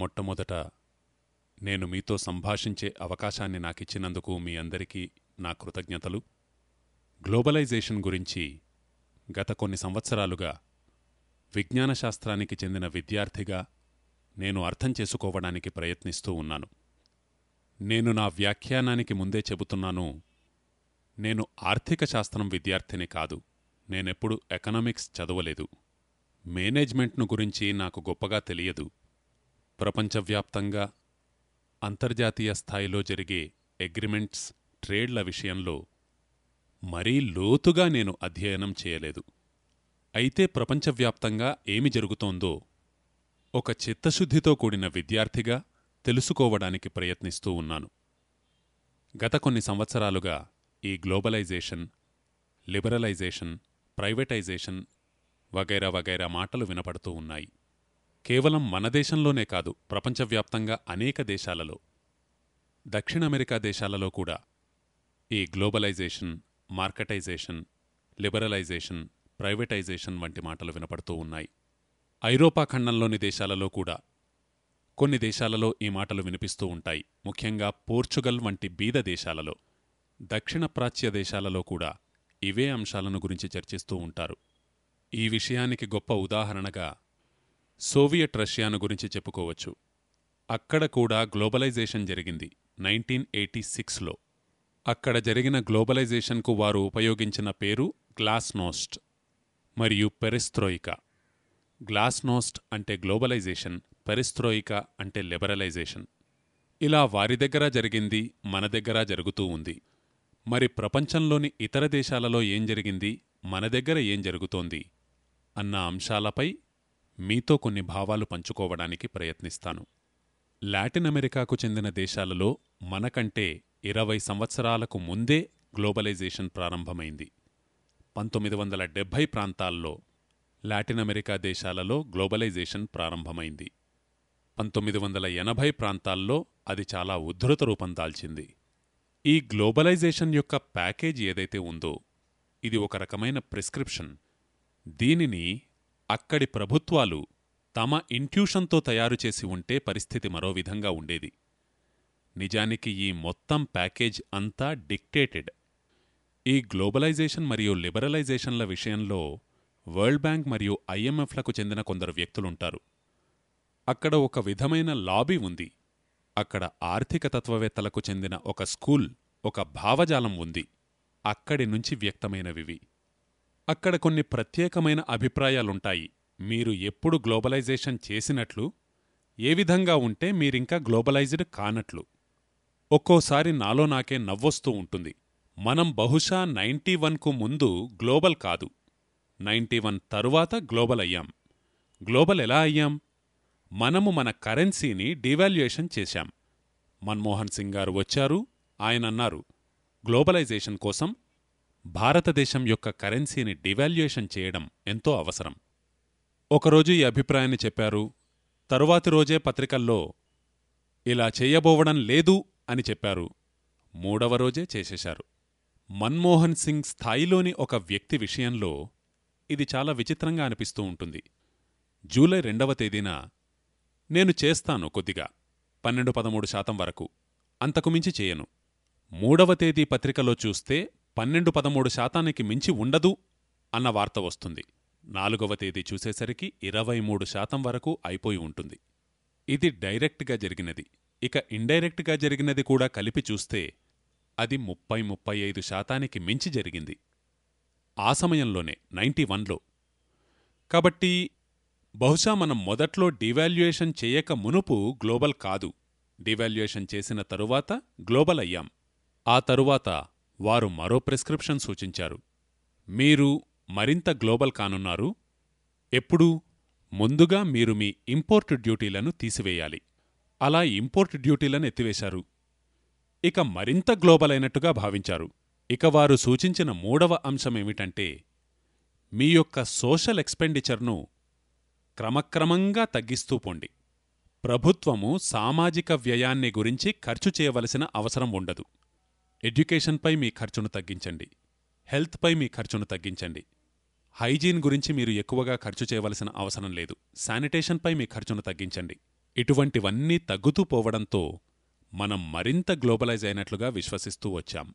మొట్టమొదట నేను మీతో సంభాషించే అవకాశాన్ని నాకిచ్చినందుకు మీ అందరికీ నా కృతజ్ఞతలు. గ్లోబలైజేషన్ గురించి గత కొన్ని సంవత్సరాలుగా విజ్ఞాన శాస్త్రానికి చెందిన విద్యార్థిగా నేను అర్థం చేసుకోవడానికి ప్రయత్నిస్తూ ఉన్నాను. నేను నా వ్యాఖ్యానానికి ముందే చెబుతున్నాను నేను ఆర్థిక శాస్త్రం విద్యార్థిని కాదు నేనెప్పుడు ఎకనామిక్స్ చదవలేదు. మేనేజ్మెంట్ను గురించి నాకు గొప్పగా తెలియదు. ప్రపంచవ్యాప్తంగా అంతర్జాతీయ స్థాయిలో జరిగే అగ్రిమెంట్స్ ట్రేడ్ల విషయంలో మరీ లోతుగా నేను అధ్యయనం చేయలేదు. అయితే ప్రపంచవ్యాప్తంగా ఏమి జరుగుతోందో ఒక చిత్తశుద్ధితో కూడిన విద్యార్థిగా తెలుసుకోవడానికి ప్రయత్నిస్తూ ఉన్నాను. గత కొన్ని సంవత్సరాలుగా ఈ గ్లోబలైజేషన్ లిబరలైజేషన్ ప్రైవేటైజేషన్ వగైరా వగైరా మాటలు వినపడుతూ ఉన్నాయి. కేవలం మన దేశంలోనే కాదు ప్రపంచవ్యాప్తంగా అనేక దేశాలలో దక్షిణ అమెరికా దేశాలలో కూడా ఈ గ్లోబలైజేషన్ మార్కెటైజేషన్ లిబరలైజేషన్ ప్రైవేటైజేషన్ వంటి మాటలు వినపడుతూ ఉన్నాయి. ఐరోపా ఖండంలోని దేశాలలో కూడా కొన్ని దేశాలలో ఈ మాటలు వినిపిస్తూ ఉంటాయి. ముఖ్యంగా పోర్చుగల్ వంటి బీద దేశాలలో దక్షిణ ప్రాచ్య దేశాలలో కూడా ఇవే అంశాలను గురించి చర్చిస్తూ ఉంటారు. ఈ విషయానికి గొప్ప ఉదాహరణగా సోవియట్ రష్యాను గురించి చెప్పుకోవచ్చు. అక్కడ కూడా గ్లోబలైజేషన్ జరిగింది నైన్టీన్ ఎయిటీ సిక్స్లో. అక్కడ జరిగిన గ్లోబలైజేషన్కు వారు ఉపయోగించిన పేరు గ్లాస్నోస్ట్ మరియు పెరిస్త్రోయికా. గ్లాస్నోస్ట్ అంటే గ్లోబలైజేషన్ పెరిస్త్రోయికా అంటే లిబరలైజేషన్. ఇలా వారి దగ్గర జరిగింది మన దగ్గర జరుగుతూ ఉంది. మరి ప్రపంచంలోని ఇతర దేశాలలో ఏం జరిగింది మన దగ్గర ఏం జరుగుతోంది అన్న అంశాలపై మీతో కొన్ని భావాలు పంచుకోవడానికి ప్రయత్నిస్తాను. లాటిన్ అమెరికాకు చెందిన దేశాలలో మనకంటే ఇరవై సంవత్సరాలకు ముందే గ్లోబలైజేషన్ ప్రారంభమైంది. పంతొమ్మిది వందల డెబ్భై ప్రాంతాల్లో లాటిన్ అమెరికా దేశాలలో గ్లోబలైజేషన్ ప్రారంభమైంది. పంతొమ్మిది వందల ఎనభై ప్రాంతాల్లో అది చాలా ఉద్ధృత రూపం దాల్చింది. ఈ గ్లోబలైజేషన్ యొక్క ప్యాకేజ్ ఏదైతే ఉందో ఇది ఒక రకమైన ప్రిస్క్రిప్షన్. దీనిని అక్కడి ప్రభుత్వాలు తమ ఇంట్యూషన్తో తయారుచేసి ఉంటే పరిస్థితి మరో విధంగా ఉండేది. నిజానికి ఈ మొత్తం ప్యాకేజ్ అంతా డిక్టేటెడ్. ఈ గ్లోబలైజేషన్ మరియు లిబరలైజేషన్ల విషయంలో వరల్డ్ బ్యాంక్ మరియు ఐఎంఎఫ్లకు చెందిన కొందరు వ్యక్తులుంటారు. అక్కడ ఒక విధమైన లాబీ ఉంది. అక్కడ ఆర్థిక తత్వవేత్తలకు చెందిన ఒక స్కూల్ ఒక భావజాలం ఉంది. అక్కడి నుంచి వ్యక్తమైనవివి. అక్కడ కొన్ని ప్రత్యేకమైన అభిప్రాయాలుంటాయి. మీరు ఎప్పుడు గ్లోబలైజేషన్ చేసినట్లు ఏ విధంగా ఉంటే మీరింకా గ్లోబలైజ్డ్ కానట్లు. ఒక్కోసారి నాలో నాకే నవ్వొస్తూ ఉంటుంది. మనం బహుశా నైంటీ వన్కు ముందు గ్లోబల్ కాదు. నైంటీ వన్ తరువాత గ్లోబల్ అయ్యాం. గ్లోబల్ ఎలా అయ్యాం? మనము మన కరెన్సీని డివాల్యుయేషన్ చేశాం. మన్మోహన్ సింగ్ గారు వచ్చారు ఆయనన్నారు గ్లోబలైజేషన్ కోసం భారతదేశం యొక్క కరెన్సీని డివాల్యుయేషన్ చేయడం ఎంతో అవసరం. ఒకరోజు ఈ అభిప్రాయాన్ని చెప్పారు. తరువాతి రోజే పత్రికల్లో ఇలా చేయబోవడం లేదు అని చెప్పారు. మూడవ రోజే చేసేశారు. మన్మోహన్ సింగ్ స్థాయిలోని ఒక వ్యక్తి విషయంలో ఇది చాలా విచిత్రంగా అనిపిస్తూ ఉంటుంది. జూలై రెండవ తేదీన నేను చేస్తాను కొద్దిగా. పన్నెండు పదమూడు శాతం వరకు. అంతకుమించి చేయను. మూడవ తేదీ పత్రికలో చూస్తే పన్నెండు పదమూడు శాతానికి మించి ఉండదు అన్న వార్త వస్తుంది. నాలుగవ తేదీ చూసేసరికి ఇరవై మూడు శాతం వరకు అయిపోయి ఉంటుంది. ఇది డైరెక్ట్గా జరిగినది. ఇక ఇండైరెక్ట్గా జరిగినది కూడా కలిపి చూస్తే అది ముప్పై ముప్పై ఐదు శాతానికి మించి జరిగింది. ఆ సమయంలోనే నైంటీ వన్లో. కాబట్టి బహుశా మనం మొదట్లో డివాల్యుయేషన్ చేయక మునుపు గ్లోబల్ కాదు. డివాల్యుయేషన్ చేసిన తరువాత గ్లోబల్ అయ్యాం. ఆ తరువాత వారు మరో ప్రిస్క్రిప్షన్ సూచించారు. మీరు మరింత గ్లోబల్ కానున్నారు. ఎప్పుడూ? ముందుగా మీరు మీ ఇంపోర్ట్ డ్యూటీలను తీసివేయాలి. అలా ఇంపోర్ట్ డ్యూటీలను ఎత్తివేశారు. ఇక మరింత గ్లోబల్ అయినట్టుగా భావించారు. ఇక వారు సూచించిన మూడవ అంశమేమిటంటే మీ యొక్క సోషల్ ఎక్స్పెండిచర్ను క్రమక్రమంగా తగ్గిస్తూ పొండి. ప్రభుత్వము సామాజిక వ్యయాన్ని గురించి ఖర్చు చేయవలసిన అవసరం ఉండదు. ఎడ్యుకేషన్పై మీ ఖర్చును తగ్గించండి. హెల్త్పై మీ ఖర్చును తగ్గించండి. హైజీన్ గురించి మీరు ఎక్కువగా ఖర్చు చేయవలసిన అవసరం లేదు. శానిటేషన్పై మీ ఖర్చును తగ్గించండి. ఇటువంటివన్నీ తగ్గుతూ పోవడంతో మనం మరింత గ్లోబలైజ్ అయినట్లుగా విశ్వసిస్తూ వచ్చాం.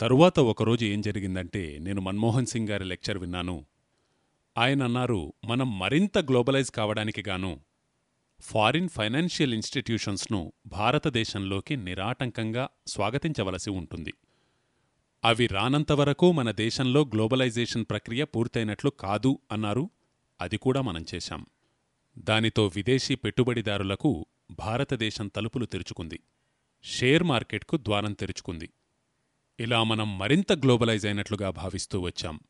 తరువాత ఒకరోజు ఏం జరిగిందంటే నేను మన్మోహన్ సింగ్ గారి లెక్చర్ విన్నాను. ఆయన అన్నారు మనం మరింత గ్లోబలైజ్ కావడానికి గాను ఫారిన్ ఫైనాన్షియల్ ఇన్స్టిట్యూషన్స్ను భారతదేశంలోకి నిరాటంకంగా స్వాగతించవలసి ఉంటుంది. అవి రానంతవరకు మన దేశంలో గ్లోబలైజేషన్ ప్రక్రియ పూర్తయినట్లు కాదు అన్నారు. అది కూడా మనం చేశాం. దానితో విదేశీ పెట్టుబడిదారులకు భారతదేశం తలుపులు తెరుచుకుంది. షేర్ మార్కెట్కు ద్వారం తెరుచుకుంది. ఇలా మనం మరింత గ్లోబలైజ్ అయినట్లుగా భావిస్తూ వచ్చాం.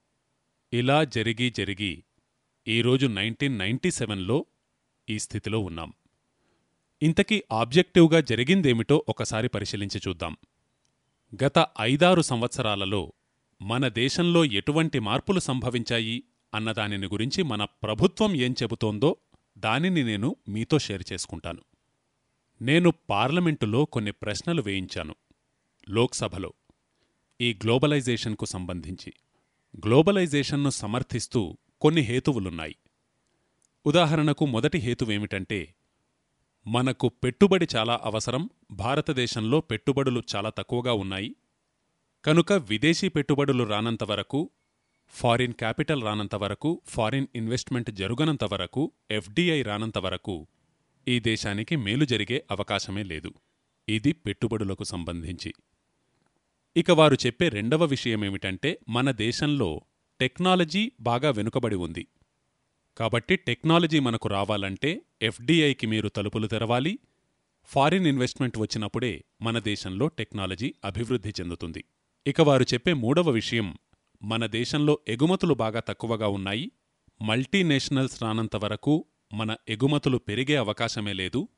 ఇలా జరిగి జరిగి ఈరోజు నైన్టీన్ నైన్టీ సెవెన్లో ఈ స్థితిలో ఉన్నాం. ఇంతకీ ఆబ్జెక్టివ్గా జరిగిందేమిటో ఒకసారి పరిశీలించి చూద్దాం. గత ఐదారు సంవత్సరాలలో మన దేశంలో ఎటువంటి మార్పులు సంభవించాయి అన్నదానిని గురించి మన ప్రభుత్వం ఏం చెబుతోందో దానిని నేను మీతో షేర్ చేసుకుంటాను. నేను పార్లమెంటులో కొన్ని ప్రశ్నలు వేయించాను. లోక్సభలో ఈ గ్లోబలైజేషన్కు సంబంధించి. గ్లోబలైజేషన్ను సమర్థిస్తూ కొన్ని హేతువులున్నాయి. ఉదాహరణకు మొదటి హేతువేమిటంటే మనకు పెట్టుబడి చాలా అవసరం భారతదేశంలో పెట్టుబడులు చాలా తక్కువగా ఉన్నాయి. కనుక విదేశీ పెట్టుబడులు రానంతవరకు ఫారిన్ క్యాపిటల్ రానంతవరకు ఫారిన్ ఇన్వెస్ట్మెంట్ జరుగనంతవరకు ఎఫ్డిఐ రానంతవరకు ఈ దేశానికి మేలు జరిగే అవకాశమే లేదు. ఇది పెట్టుబడులకు సంబంధించి. ఇక వారు చెప్పే రెండవ విషయమేమిటంటే మన దేశంలో టెక్నాలజీ బాగా వెనుకబడి ఉంది. కాబట్టి టెక్నాలజీ మనకు రావాలంటే ఎఫ్డిఐకి మీరు తలుపులు తెరవాలి. ఫారిన్ ఇన్వెస్ట్మెంట్ వచ్చినప్పుడే మన దేశంలో టెక్నాలజీ అభివృద్ధి చెందుతుంది. ఇక వారు చెప్పే మూడవ విషయం మన దేశంలో ఎగుమతులు బాగా తక్కువగా ఉన్నాయి. మల్టీనేషనల్స్ రానంతవరకు మన ఎగుమతులు పెరిగే అవకాశమే లేదు.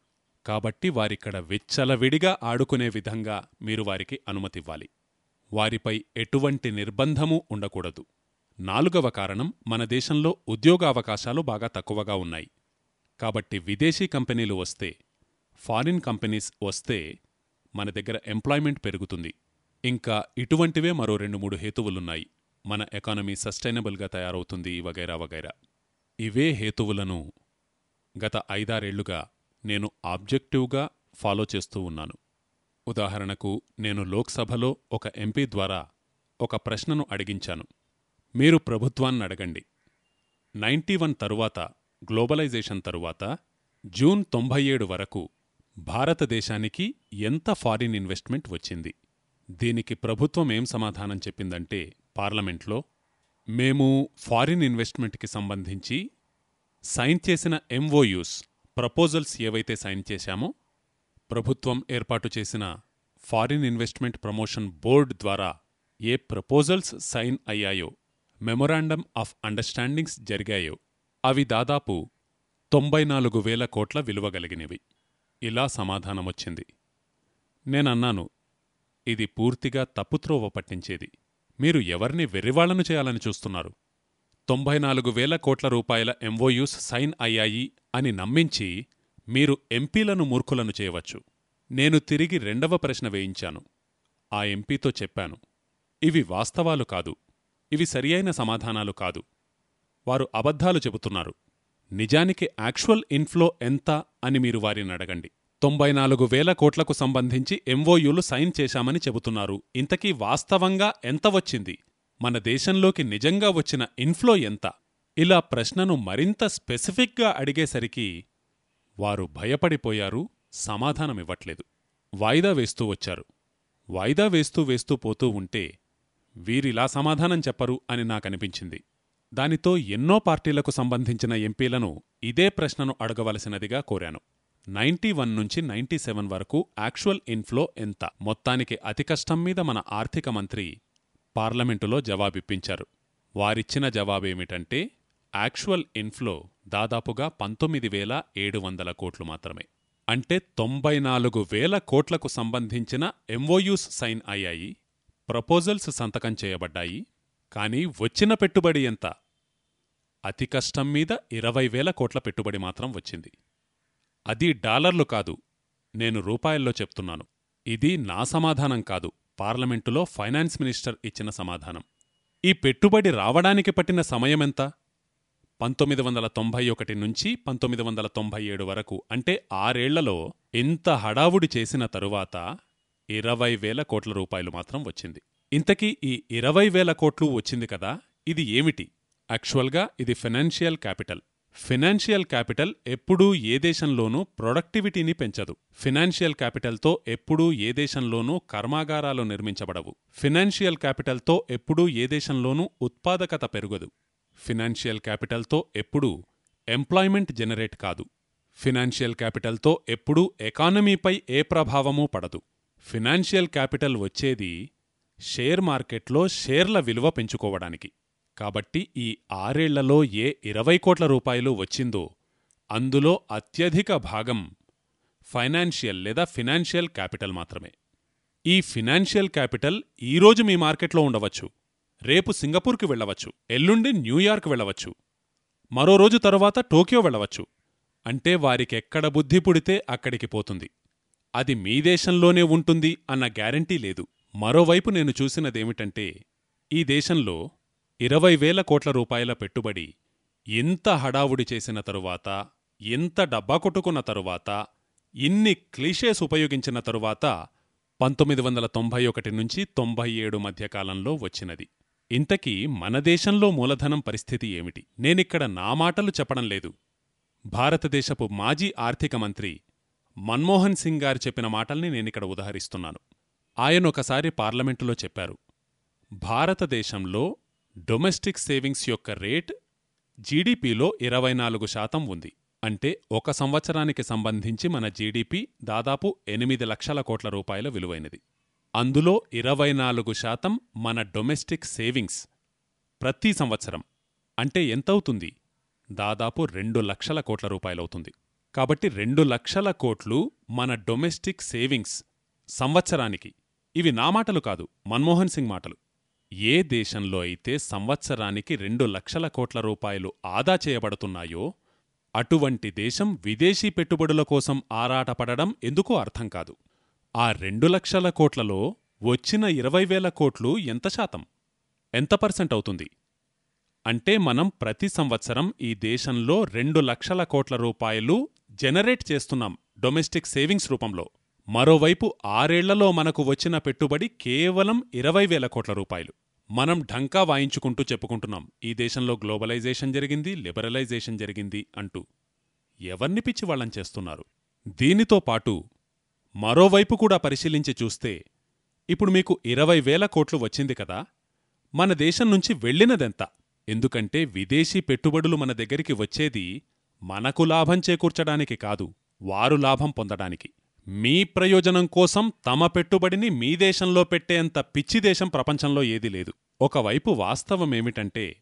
కాబట్టి వారిక్కడ విచ్చలవిడిగా ఆడుకునే విధంగా మీరు వారికి అనుమతివ్వాలి. వారిపై ఎటువంటి నిర్బంధమూ ఉండకూడదు. నాలుగవ కారణం మన దేశంలో ఉద్యోగ అవకాశాలు బాగా తక్కువగా ఉన్నాయి. కాబట్టి విదేశీ కంపెనీలు వస్తే ఫారిన్ కంపెనీస్ వస్తే మన దగ్గర ఎంప్లాయ్మెంట్ పెరుగుతుంది. ఇంకా ఇటువంటివే మరో రెండు మూడు హేతువులున్నాయి. మన ఎకానమీ సస్టైనబుల్గా తయారవుతుంది వగైరా వగైరా. ఇవే హేతువులను గత ఐదారేళ్ళుగా నేను ఆబ్జెక్టివ్గా ఫాలో చేస్తూ ఉన్నాను. ఉదాహరణకు నేను లోక్సభలో ఒక ఎంపీ ద్వారా ఒక ప్రశ్నను అడిగించాను. మీరు ప్రభుత్వాన్ని అడగండి. నైంటీ వన్ తరువాత గ్లోబలైజేషన్ తరువాత జూన్ తొంభై ఏడు వరకు భారతదేశానికి ఎంత ఫారిన్ ఇన్వెస్ట్మెంట్ వచ్చింది? దీనికి ప్రభుత్వం ఏం సమాధానం చెప్పిందంటే పార్లమెంట్లో మేము ఫారిన్ ఇన్వెస్ట్మెంట్కి సంబంధించి సైన్ చేసిన ఎంఓయూస్ ప్రపోజల్స్ ఏవైతే సైన్ చేశామో ప్రభుత్వం ఏర్పాటు చేసిన ఫారిన్ ఇన్వెస్ట్మెంట్ ప్రమోషన్ బోర్డ్ ద్వారా ఏ ప్రపోజల్స్ సైన్ అయ్యాయో మెమొరాండమ్ ఆఫ్ అండర్స్టాండింగ్స్ జరిగాయో. అవి దాదాపు తొంభై నాలుగు వేల కోట్ల విలువగలిగినవి ఇలా సమాధానమొచ్చింది. నేనన్నాను ఇది పూర్తిగా తప్పుత్రోవ పట్టించేది. మీరు ఎవరిని వెర్రివాళ్ళను చేయాలని చూస్తున్నారు? తొంభై నాలుగు వేల కోట్ల రూపాయల ఎంఓయూస్ సైన్ అయ్యాయి అని నమ్మించి మీరు ఎంపీలను మూర్ఖులను చేయవచ్చు. నేను తిరిగి రెండవ ప్రశ్న వేయించాను. ఆ ఎంపీతో చెప్పాను ఇవి వాస్తవాలు కాదు. ఇవి సరియైన సమాధానాలు కాదు. వారు అబద్ధాలు చెబుతున్నారు. నిజానికి యాక్చువల్ ఇన్ఫ్లో ఎంత అని మీరు వారిని అడగండి. తొంభై నాలుగు వేల కోట్లకు సంబంధించి ఎంఓయూలు సైన్ చేశామని చెబుతున్నారు. ఇంతకీ వాస్తవంగా ఎంత వచ్చింది? మన దేశంలోకి నిజంగా వచ్చిన ఇన్ఫ్లో ఎంత? ఇలా ప్రశ్నను మరింత స్పెసిఫిక్గా అడిగేసరికి వారు భయపడిపోయారు సమాధానమివ్వట్లేదు. వాయిదా వేస్తూ వచ్చారు. వాయిదా వేస్తూ వేస్తూ పోతూ ఉంటే వీరిలా సమాధానం చెప్పరు అని నాకనిపించింది. దానితో ఎన్నో పార్టీలకు సంబంధించిన ఎంపీలను ఇదే ప్రశ్నను అడగవలసినదిగా కోరాను. నైంటీ వన్ నుంచి నైంటీ సెవెన్ వరకు యాక్చువల్ ఇన్ఫ్లో ఎంత? మొత్తానికి అతి కష్టం మీద మన ఆర్థిక మంత్రి పార్లమెంటులో జవాబిప్పించారు. వారిచ్చిన జవాబేమిటంటే యాక్చువల్ ఇన్ఫ్లో దాదాపుగా పంతొమ్మిది వేల ఏడు వందల కోట్లు మాత్రమే. అంటే తొంభై నాలుగు వేల కోట్లకు సంబంధించిన ఎంఓయూస్ సైన్ అయ్యాయి. ప్రపోజల్స్ సంతకం చేయబడ్డాయి కానీ వచ్చిన పెట్టుబడి ఎంత? అతి కష్టం మీద ఇరవై వేల కోట్ల పెట్టుబడి మాత్రం వచ్చింది. అది డాలర్లు కాదు నేను రూపాయల్లో చెప్తున్నాను. ఇది నా సమాధానం కాదు పార్లమెంటులో ఫైనాన్స్ మినిస్టర్ ఇచ్చిన సమాధానం. ఈ పెట్టుబడి రావడానికి పట్టిన సమయమెంత పంతొమ్మిది వందల తొంభై ఒకటి నుంచి పంతొమ్మిది వందల తొంభై ఏడు వరకు అంటే ఆరేళ్ళలో ఇంత హడావుడి చేసిన తరువాత ఇరవై వేల కోట్ల రూపాయలు మాత్రం వచ్చింది. ఇంతకీ ఈ ఇరవై వేల కోట్లు వచ్చింది కదా ఇది ఏమిటి? యాక్చువల్గా ఇది ఫినాన్షియల్ క్యాపిటల్ ఫినాన్షియల్ క్యాపిటల్ ఎప్పుడూ ఏ దేశంలోనూ ప్రొడక్టివిటీని పెంచదు. ఫినాన్షియల్ క్యాపిటల్తో ఎప్పుడూ ఏ దేశంలోనూ కర్మాగారాలు నిర్మించబడవు. ఫినాన్షియల్ క్యాపిటల్తో ఎప్పుడూ ఏ దేశంలోనూ ఉత్పాదకత పెరుగదు. ఫినాన్షియల్ క్యాపిటల్తో ఎప్పుడూ ఎంప్లాయ్మెంట్ జనరేట్ కాదు. ఫినాన్షియల్ క్యాపిటల్తో ఎప్పుడూ ఎకానమీపై ఏ ప్రభావమూ పడదు. ఫినాన్షియల్ క్యాపిటల్ వచ్చేది షేర్ మార్కెట్లో షేర్ల విలువ పెంచుకోవడానికి. కాబట్టి ఈ ఆరేళ్ళలో ఏ ఇరవై కోట్ల రూపాయలు వచ్చిందో అందులో అత్యధిక భాగం ఫైనాన్షియల్ లేదా ఫినాన్షియల్ క్యాపిటల్ మాత్రమే. ఈ ఫినాన్షియల్ క్యాపిటల్ ఈరోజు మీ మార్కెట్లో ఉండవచ్చు. రేపు సింగపూర్కి వెళ్ళవచ్చు. ఎల్లుండి న్యూయార్క్ వెళ్ళవచ్చు. మరో రోజు తరువాత టోక్యో వెళ్ళవచ్చు. అంటే వారికెక్కడ బుద్ధి పుడితే అక్కడికి పోతుంది. అది మీ దేశంలోనే ఉంటుంది అన్న గ్యారంటీ లేదు. మరోవైపు నేను చూసినదేమిటంటే ఈ దేశంలో ఇరవై వేల కోట్ల రూపాయల పెట్టుబడి ఎంత హడావుడి చేసిన తరువాత ఎంత డబ్బా కొట్టుకున్న తరువాత ఇన్ని క్లీషేస్ ఉపయోగించిన తరువాత పంతొమ్మిది వందల తొంభై ఒకటి నుంచి తొంభై ఏడు మధ్యకాలంలో వచ్చినది. ఇంతకీ మన దేశంలో మూలధనం పరిస్థితి ఏమిటి? నేనిక్కడ నా మాటలు చెప్పడం లేదు. భారతదేశపు మాజీ ఆర్థిక మంత్రి మన్మోహన్ సింగ్ గారు చెప్పిన మాటల్ని నేనిక్కడ ఉదహరిస్తున్నాను. ఆయనొకసారి పార్లమెంటులో చెప్పారు భారతదేశంలో డొమెస్టిక్ సేవింగ్స్ యొక్క రేట్ జీడీపీలో ఇరవై నాలుగు శాతం ఉంది. అంటే ఒక సంవత్సరానికి సంబంధించి మన జీడీపీ దాదాపు ఎనిమిది లక్షల కోట్ల రూపాయల విలువైనది. అందులో ఇరవై నాలుగు శాతం మన డొమెస్టిక్ సేవింగ్స్ ప్రతి సంవత్సరం. అంటే ఎంతవుతుంది? దాదాపు రెండు లక్షల కోట్ల రూపాయలవుతుంది. కాబట్టి రెండు లక్షల కోట్లు మన డొమెస్టిక్ సేవింగ్స్ సంవత్సరానికి. ఇవి నా మాటలు కాదు మన్మోహన్ సింగ్ మాటలు. ఏ దేశంలో అయితే సంవత్సరానికి రెండు లక్షల కోట్ల రూపాయలు ఆదా చేయబడుతున్నాయో అటువంటి దేశం విదేశీ పెట్టుబడుల కోసం ఆరాటపడడం ఎందుకో అర్థం కాదు. ఆ రెండు లక్షల కోట్లలో వచ్చిన ఇరవై వేల కోట్లు ఎంత శాతం? ఎంత పర్సెంట్ అవుతుంది? అంటే మనం ప్రతి సంవత్సరం ఈ దేశంలో రెండు లక్షల కోట్ల రూపాయలు జనరేట్ చేస్తున్నాం డొమెస్టిక్ సేవింగ్స్ రూపంలో. మరోవైపు ఆరేళ్ళలో మనకు వచ్చిన పెట్టుబడి కేవలం ఇరవై వేల కోట్ల రూపాయలు. మనం ఢంకా వాయించుకుంటూ చెప్పుకుంటున్నాం ఈ దేశంలో గ్లోబలైజేషన్ జరిగింది లిబరలైజేషన్ జరిగింది అంటూ. ఎవర్ని పిచ్చి వాళ్ళం చేస్తున్నారు? దీనితో పాటు మరోవైపు కూడా పరిశీలించి చూస్తే ఇప్పుడు మీకు ఇరవై వేల కోట్లు వచ్చింది కదా? మన దేశం నుంచి వెళ్ళినదెంత? ఎందుకంటే విదేశీ పెట్టుబడులు మన దగ్గరికి వచ్చేది మనకు లాభం చేకూర్చడానికి కాదు వారు లాభం పొందడానికి. మీ ప్రయోజనం కోసం తమ పెట్టుబడిని మీ దేశంలో పెట్టేంత పిచ్చి దేశం ప్రపంచంలో ఏదీ లేదు. ఒకవైపు వాస్తవమేమిటంటే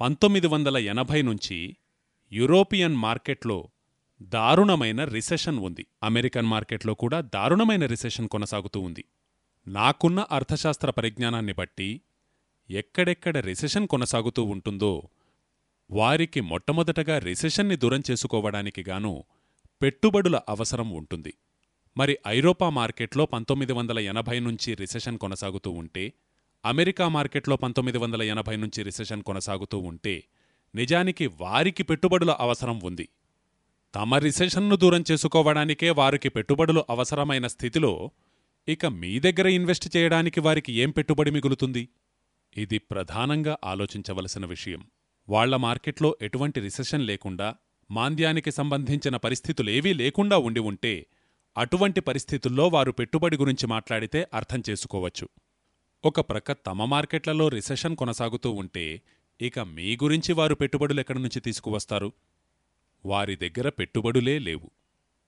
పంతొమ్మిది వందల ఎనభై నుంచి యూరోపియన్ మార్కెట్లో దారుణమైన రిసెషన్ ఉంది. అమెరికన్ మార్కెట్లో కూడా దారుణమైన రిసెషన్ కొనసాగుతూ ఉంది. నాకున్న అర్థశాస్త్ర పరిజ్ఞానాన్ని బట్టి ఎక్కడెక్కడ రిసెషన్ కొనసాగుతూ ఉంటుందో వారికి మొట్టమొదటగా రిసెషన్ని దూరం చేసుకోవడానికి గాను పెట్టుబడుల అవసరం ఉంటుంది. మరి ఐరోపా మార్కెట్లో పంతొమ్మిది వందల ఎనభై నుంచి రిసెషన్ కొనసాగుతూ ఉంటే అమెరికా మార్కెట్లో పంతొమ్మిది వందల ఎనభై నుంచి రిసెషన్ కొనసాగుతూ ఉంటే నిజానికి వారికి పెట్టుబడుల అవసరం ఉంది. తమ రిసెషన్ను దూరం చేసుకోవడానికే వారికి పెట్టుబడులు అవసరమైన స్థితిలో ఇక మీ దగ్గర ఇన్వెస్ట్ చేయడానికి వారికి ఏం పెట్టుబడి మిగులుతుంది? ఇది ప్రధానంగా ఆలోచించవలసిన విషయం. వాళ్ళ మార్కెట్లో ఎటువంటి రిసెషన్ లేకుండా మాంద్యానికి సంబంధించిన పరిస్థితులేవీ లేకుండా ఉండి ఉంటే అటువంటి పరిస్థితుల్లో వారు పెట్టుబడి గురించి మాట్లాడితే అర్థం చేసుకోవచ్చు. ఒక ప్రక్క తమ మార్కెట్లలో రిసెషన్ కొనసాగుతూ ఉంటే ఇక మీ గురించి వారు పెట్టుబడులెక్కడి నుంచి తీసుకువస్తారు? వారి దగ్గర పెట్టుబడులే లేవు.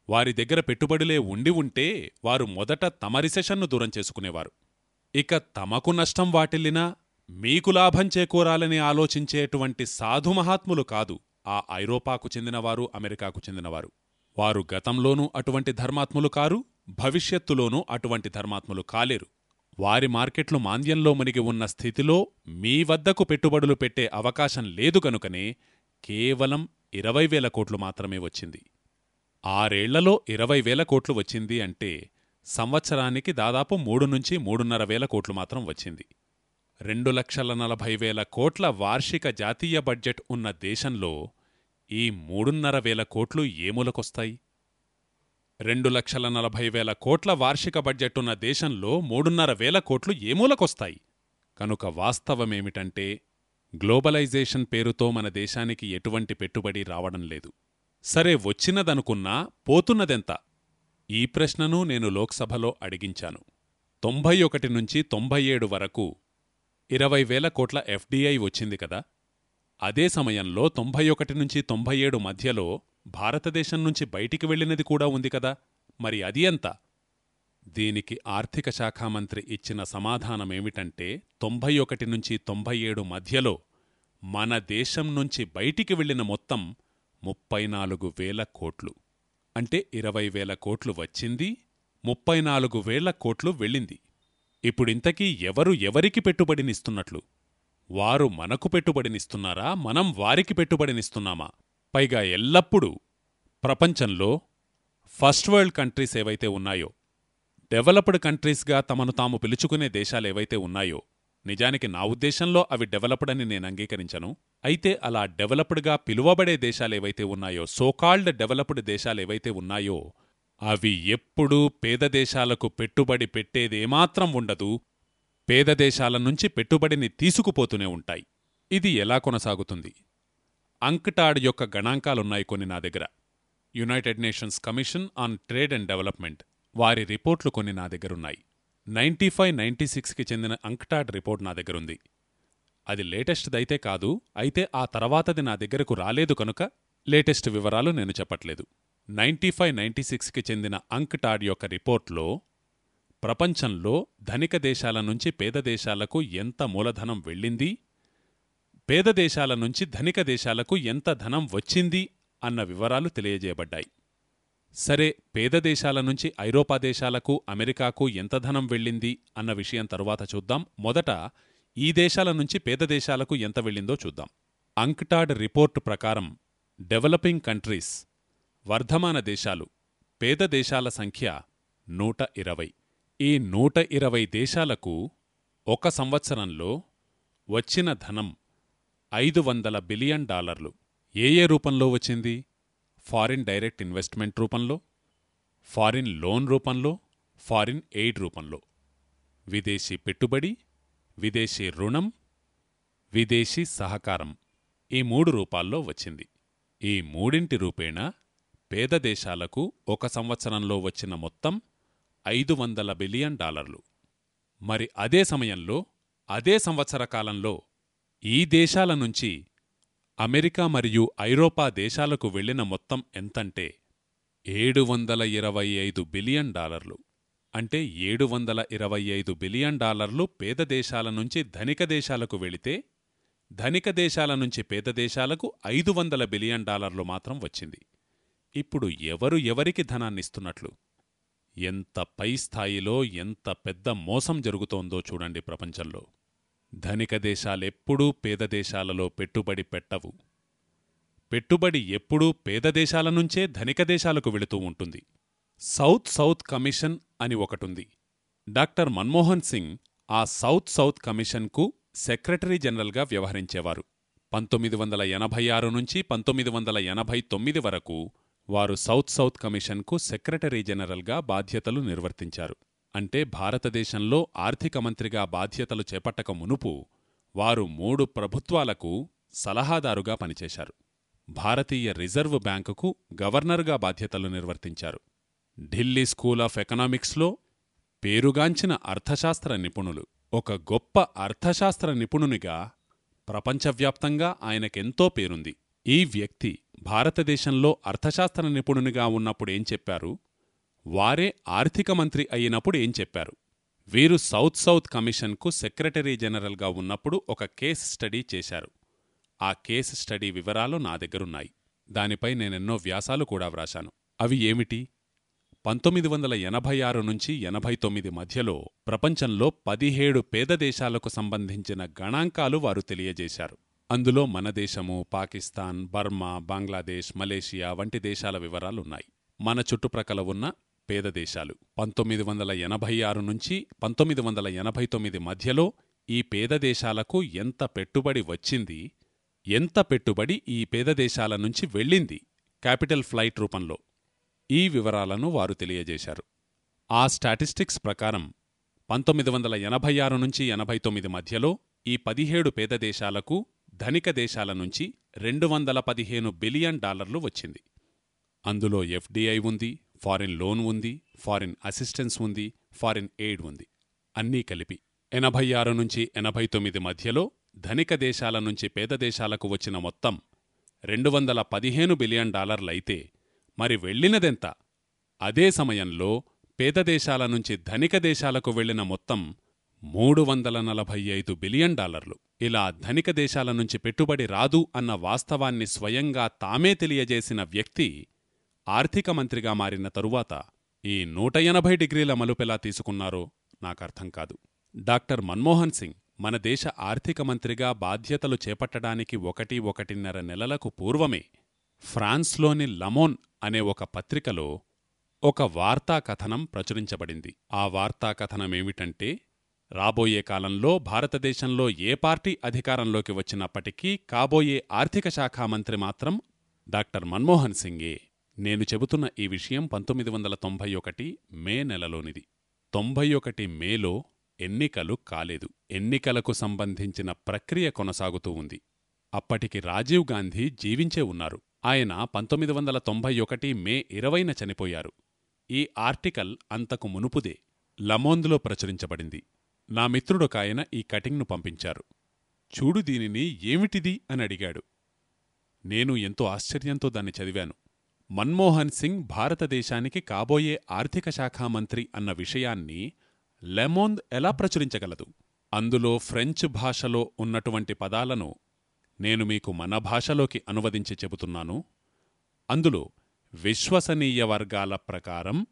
వారి దగ్గర పెట్టుబడులే ఉండి ఉంటే వారు మొదట తమ రిసెషన్ను దూరం చేసుకునేవారు. ఇక తమకు నష్టం వాటిల్లినా మీకు లాభం చేకూరాలని ఆలోచించేటువంటి సాధుమహాత్ములు కాదు ఆ ఐరోపాకు చెందినవారు అమెరికాకు చెందినవారు. వారు గతంలోనూ అటువంటి ధర్మాత్ములు కారు భవిష్యత్తులోనూ అటువంటి ధర్మాత్ములు కాలేరు. వారి మార్కెట్లు మాంద్యంలో మునిగి ఉన్న స్థితిలో మీ వద్దకు పెట్టుబడులు పెట్టే అవకాశం లేదు కనుకనే కేవలం ఇరవై వేల కోట్లు మాత్రమే వచ్చింది. ఆరేళ్ళలో ఇరవై వేల కోట్లు వచ్చింది అంటే సంవత్సరానికి దాదాపు మూడు నుంచి మూడున్నర వేల కోట్లు మాత్రం వచ్చింది. రెండు లక్షల నలభై వేల కోట్ల వార్షిక జాతీయ బడ్జెట్ ఉన్న దేశంలో ఈ మూడున్నర వేల కోట్లు ఏములకొస్తాయి రెండు లక్షల నలభై వేల కోట్ల వార్షిక బడ్జెట్ ఉన్న దేశంలో మూడున్నర వేల కోట్లు ఏమూలకొస్తాయి కనుక వాస్తవమేమిటంటే గ్లోబలైజేషన్ పేరుతో మన దేశానికి ఎటువంటి పెట్టుబడి రావడం లేదు. సరే వచ్చినదనుకున్నా పోతున్నదెంత? ఈ ప్రశ్నను నేను లోక్సభలో అడిగించాను. తొంభై ఒకటి నుంచి తొంభై ఏడు వరకు ఇరవై వేల కోట్ల ఎఫ్డీఐ వచ్చింది కదా. అదే సమయంలో తొంభై ఒకటి నుంచి తొంభై ఏడు మధ్యలో భారతదేశం నుంచి బయటికి వెళ్ళినది కూడా ఉంది కదా. మరి అది ఎంత? దీనికి ఆర్థిక శాఖ మంత్రి ఇచ్చిన సమాధానమేమిటంటే తొంభై ఒకటి నుంచి తొంభై ఏడు మధ్యలో మన దేశం నుంచి బయటికి వెళ్ళిన మొత్తం ముప్పై నాలుగు వేల కోట్లు. అంటే ఇరవై వేల కోట్లు వచ్చింది ముప్పై నాలుగు వేల కోట్లు వెళ్ళింది. ఇప్పుడింతకీ ఎవరు ఎవరికి పెట్టుబడినిస్తున్నట్లు? వారు మనకు పెట్టుబడినిస్తున్నారా? మనం వారికి పెట్టుబడినిస్తున్నామా? పైగా ఎల్లప్పుడూ ప్రపంచంలో ఫస్ట్ వరల్డ్ కంట్రీస్ ఏవైతే ఉన్నాయో డెవలప్డ్ కంట్రీస్గా తమను తాము పిలుచుకునే దేశాలేవైతే ఉన్నాయో నిజానికి నా ఉద్దేశంలో అవి డెవలప్డ్ అని నేను అంగీకరించను. అయితే అలా డెవలప్డ్గా పిలువబడే దేశాలేవైతే ఉన్నాయో సోకాల్డ్ డెవలప్డ్ దేశాలేవైతే ఉన్నాయో అవి ఎప్పుడూ పేద దేశాలకు పెట్టుబడి పెట్టేదేమాత్రం ఉండదు. పేద దేశాల నుంచి పెట్టుబడిని తీసుకుపోతూనే ఉంటాయి. ఇది ఎలా కొనసాగుతుంది? అంక్టాడ్ యొక్క గణాంకాలున్నాయి కొన్ని నా దగ్గర. United Nations Commission on Trade and Development వారి రిపోర్ట్లు కొన్ని నా దగ్గరున్నాయి. నైంటీ ఫైవ్ నైంటీ సిక్స్కి చెందిన అంక్టాడ్ రిపోర్ట్ నా దగ్గరుంది. అది లేటెస్ట్దైతే కాదు అయితే ఆ తర్వాతది నా దగ్గరకు రాలేదు కనుక లేటెస్ట్ వివరాలు నేను చెప్పట్లేదు. నైంటీ ఫైవ్ నైంటీ సిక్స్కి చెందిన అంక్టాడ్ యొక్క రిపోర్ట్లో ప్రపంచంలో ధనిక దేశాల నుంచి పేద దేశాలకు ఎంత మూలధనం వెళ్ళింది? పేద దేశాల నుంచి ధనిక దేశాలకు ఎంత ధనం వచ్చింది? అన్న వివరాలు తెలియజేయబడ్డాయి. సరే పేద దేశాల నుంచి ఐరోపా దేశాలకు అమెరికాకు ఎంత ధనం వెళ్ళింది అన్న విషయం తరువాత చూద్దాం. మొదట ఈ దేశాల నుంచి పేద దేశాలకు ఎంత వెళ్ళిందో చూద్దాం. అంక్టాడ్ రిపోర్టు ప్రకారం డెవలపింగ్ కంట్రీస్ వర్ధమాన దేశాలు. పేద దేశాల సంఖ్య నూట ఇరవై. ఈ నూట ఇరవై దేశాలకు ఒక సంవత్సరంలో వచ్చిన ధనం ఐదు వందల బిలియన్ డాలర్లు. ఏ ఏ రూపంలో వచ్చింది? ఫారిన్ డైరెక్ట్ ఇన్వెస్ట్మెంట్ రూపంలో ఫారిన్ లోన్ రూపంలో ఫారిన్ ఎయిడ్ రూపంలో. విదేశీ పెట్టుబడి విదేశీ రుణం విదేశీ సహకారం ఈ మూడు రూపాల్లో వచ్చింది. ఈ మూడింటి రూపేణా పేద దేశాలకు ఒక సంవత్సరంలో వచ్చిన మొత్తం ఐదు వందల బిలియన్ డాలర్లు. మరి అదే సమయంలో అదే సంవత్సర కాలంలో ఈ దేశాల నుంచి అమెరికా మరియు ఐరోపా దేశాలకు వెళ్ళిన మొత్తం ఎంతంటే ఏడు వందల ఇరవై ఐదు బిలియన్ డాలర్లు. అంటే ఏడు వందల ఇరవై ఐదు బిలియన్ డాలర్లు పేద దేశాల నుంచి ధనిక దేశాలకు వెళితే ధనిక దేశాల నుంచి పేద దేశాలకు ఐదు వందల బిలియన్ డాలర్లు మాత్రం వచ్చింది. ఇప్పుడు ఎవరు ఎవరికి ధనాన్నిస్తున్నట్లు ఎంత పై స్థాయిలో ఎంత పెద్ద మోసం జరుగుతోందో చూడండి ప్రపంచంలో. ధనిక దేశాలెప్పుడూ పేద దేశాలలో పెట్టుబడి పెట్టవు. పెట్టుబడి ఎప్పుడూ పేద దేశాల నుంచే ధనిక దేశాలకు వెళుతూ ఉంటుంది. సౌత్ సౌత్ కమిషన్ అని ఒకటుంది. డాక్టర్ మన్మోహన్ సింగ్ ఆ సౌత్ సౌత్ కమిషన్కు సెక్రటరీ జనరల్గా వ్యవహరించేవారు. పంతొమ్మిది వందల ఎనభై ఆరు నుంచి పంతొమ్మిది వందల ఎనభై తొమ్మిది వరకు వారు సౌత్ సౌత్ కమిషన్కు సెక్రటరీ జనరల్గా బాధ్యతలు నిర్వర్తించారు. అంటే భారతదేశంలో ఆర్థిక మంత్రిగా బాధ్యతలు చేపట్టక మునుపు వారు మూడు ప్రభుత్వాలకు సలహాదారుగా పనిచేశారు. భారతీయ రిజర్వ్ బ్యాంకుకు గవర్నర్గా బాధ్యతలు నిర్వర్తించారు. ఢిల్లీ స్కూల్ ఆఫ్ ఎకనామిక్స్లో పేరుగాంచిన అర్థశాస్త్ర నిపుణులు. ఒక గొప్ప అర్థశాస్త్ర నిపుణునిగా ప్రపంచవ్యాప్తంగా ఆయనకెంతో పేరుంది. ఈ వ్యక్తి భారతదేశంలో అర్థశాస్త్ర నిపుణునిగా ఉన్నప్పుడు ఏం చెప్పారు? వారే ఆర్థిక మంత్రి అయినప్పుడు ఏం చెప్పారు? వీరు సౌత్ సౌత్ కమిషన్కు సెక్రటరీ జనరల్గా ఉన్నప్పుడు ఒక కేస్ స్టడీ చేశారు. ఆ కేస్ స్టడీ వివరాలు నా దగ్గరున్నాయి. దానిపై నేనెన్నో వ్యాసాలు కూడా వ్రాశాను. అవి ఏమిటి? పంతొమ్మిది వందల ఎనభై ఆరు నుంచి ఎనభై తొమ్మిది మధ్యలో ప్రపంచంలో పదిహేడు పేద దేశాలకు సంబంధించిన గణాంకాలు వారు తెలియజేశారు. అందులో మన దేశము పాకిస్తాన్ బర్మా బంగ్లాదేశ్ మలేషియా వంటి దేశాల వివరాలున్నాయి. మన చుట్టుప్రక్కల ఉన్న పేద దేశాలు. పంతొమ్మిది వందల ఎనభై ఆరు నుంచి పంతొమ్మిది వందల ఎనభై తొమ్మిది మధ్యలో ఈ పేద దేశాలకు ఎంత పెట్టుబడి వచ్చింది ఎంత పెట్టుబడి ఈ పేద దేశాల నుంచి వెళ్ళింది క్యాపిటల్ ఫ్లైట్ రూపంలో? ఈ వివరాలను వారు తెలియజేశారు. ఆ స్టాటిస్టిక్స్ ప్రకారం పంతొమ్మిది వందల ఎనభై ఆరు నుంచి ఎనభై తొమ్మిది మధ్యలో ఈ పదిహేడు పేద దేశాలకు ధనిక దేశాల నుంచి రెండు వందల పదిహేను బిలియన్ డాలర్లు వచ్చింది. అందులో ఎఫ్డిఐ ఉంది ఫారిన్ లోన్ ఉంది ఫారిన్ అసిస్టెన్స్ ఉంది ఫారిన్ ఎయిడ్ ఉంది. అన్నీ కలిపి ఎనభై ఆరు నుంచి ఎనభై తొమ్మిది మధ్యలో ధనిక దేశాల నుంచి పేద దేశాలకు వచ్చిన మొత్తం రెండు వందల పదిహేను బిలియన్ డాలర్లైతే మరి వెళ్ళినదెంత? అదే సమయంలో పేద దేశాల నుంచి ధనిక దేశాలకు వెళ్ళిన మొత్తం మూడు వందల నలభై ఐదు బిలియన్ డాలర్లు. ఇలా ధనిక దేశాల నుంచి పెట్టుబడి రాదు అన్న వాస్తవాన్ని స్వయంగా తామే తెలియజేసిన వ్యక్తి ఆర్థిక మంత్రిగా మారిన తరువాత ఈ నూట ఎనభై డిగ్రీల మలుపెలా తీసుకున్నారో నాకర్థం కాదు. డాక్టర్ మన్మోహన్ సింగ్ మన దేశ ఆర్థిక మంత్రిగా బాధ్యతలు చేపట్టడానికి ఒకటి ఒకటిన్నర నెలలకు పూర్వమే ఫ్రాన్స్లోని లమోన్ అనే ఒక పత్రికలో ఒక వార్తాకథనం ప్రచురించబడింది. ఆ వార్తాకథనమేమిటంటే రాబోయే కాలంలో భారతదేశంలో ఏ పార్టీ అధికారంలోకి వచ్చినప్పటికీ కాబోయే ఆర్థిక శాఖా మంత్రి మాత్రం డాక్టర్ మన్మోహన్ సింగే. నేను చెబుతున్న ఈ విషయం పంతొమ్మిది వందల తొంభై ఒకటి మే నెలలోనిది. తొంభై ఒకటి మేలో ఎన్నికలు కాలేదు. ఎన్నికలకు సంబంధించిన ప్రక్రియ కొనసాగుతూ ఉంది. అప్పటికి రాజీవ్ గాంధీ జీవించే ఉన్నారు. ఆయన పంతొమ్మిది వందల తొంభై ఒకటి మే ఇరవైన చనిపోయారు. ఈ ఆర్టికల్ అంతకు మునుపుదే లమోందులో ప్రచురించబడింది. నా మిత్రుడొకాయన ఈ కటింగ్ను పంపించారు. చూడు దీనిని ఏమిటిది అని అడిగాడు. నేను ఎంతో ఆశ్చర్యంతో దాన్ని చదివాను. మన్మోహన్ సింగ్ భారతదేశానికి కాబోయే ఆర్థిక శాఖా మంత్రి అన్న విషయాన్ని లెమోంద్ ఎలా ప్రచురించగలదు? అందులో ఫ్రెంచ్ భాషలో ఉన్నటువంటి పదాలను నేను మీకు మన భాషలోకి అనువదించి చెబుతున్నాను. అందులో విశ్వసనీయ వర్గాల ప్రకారం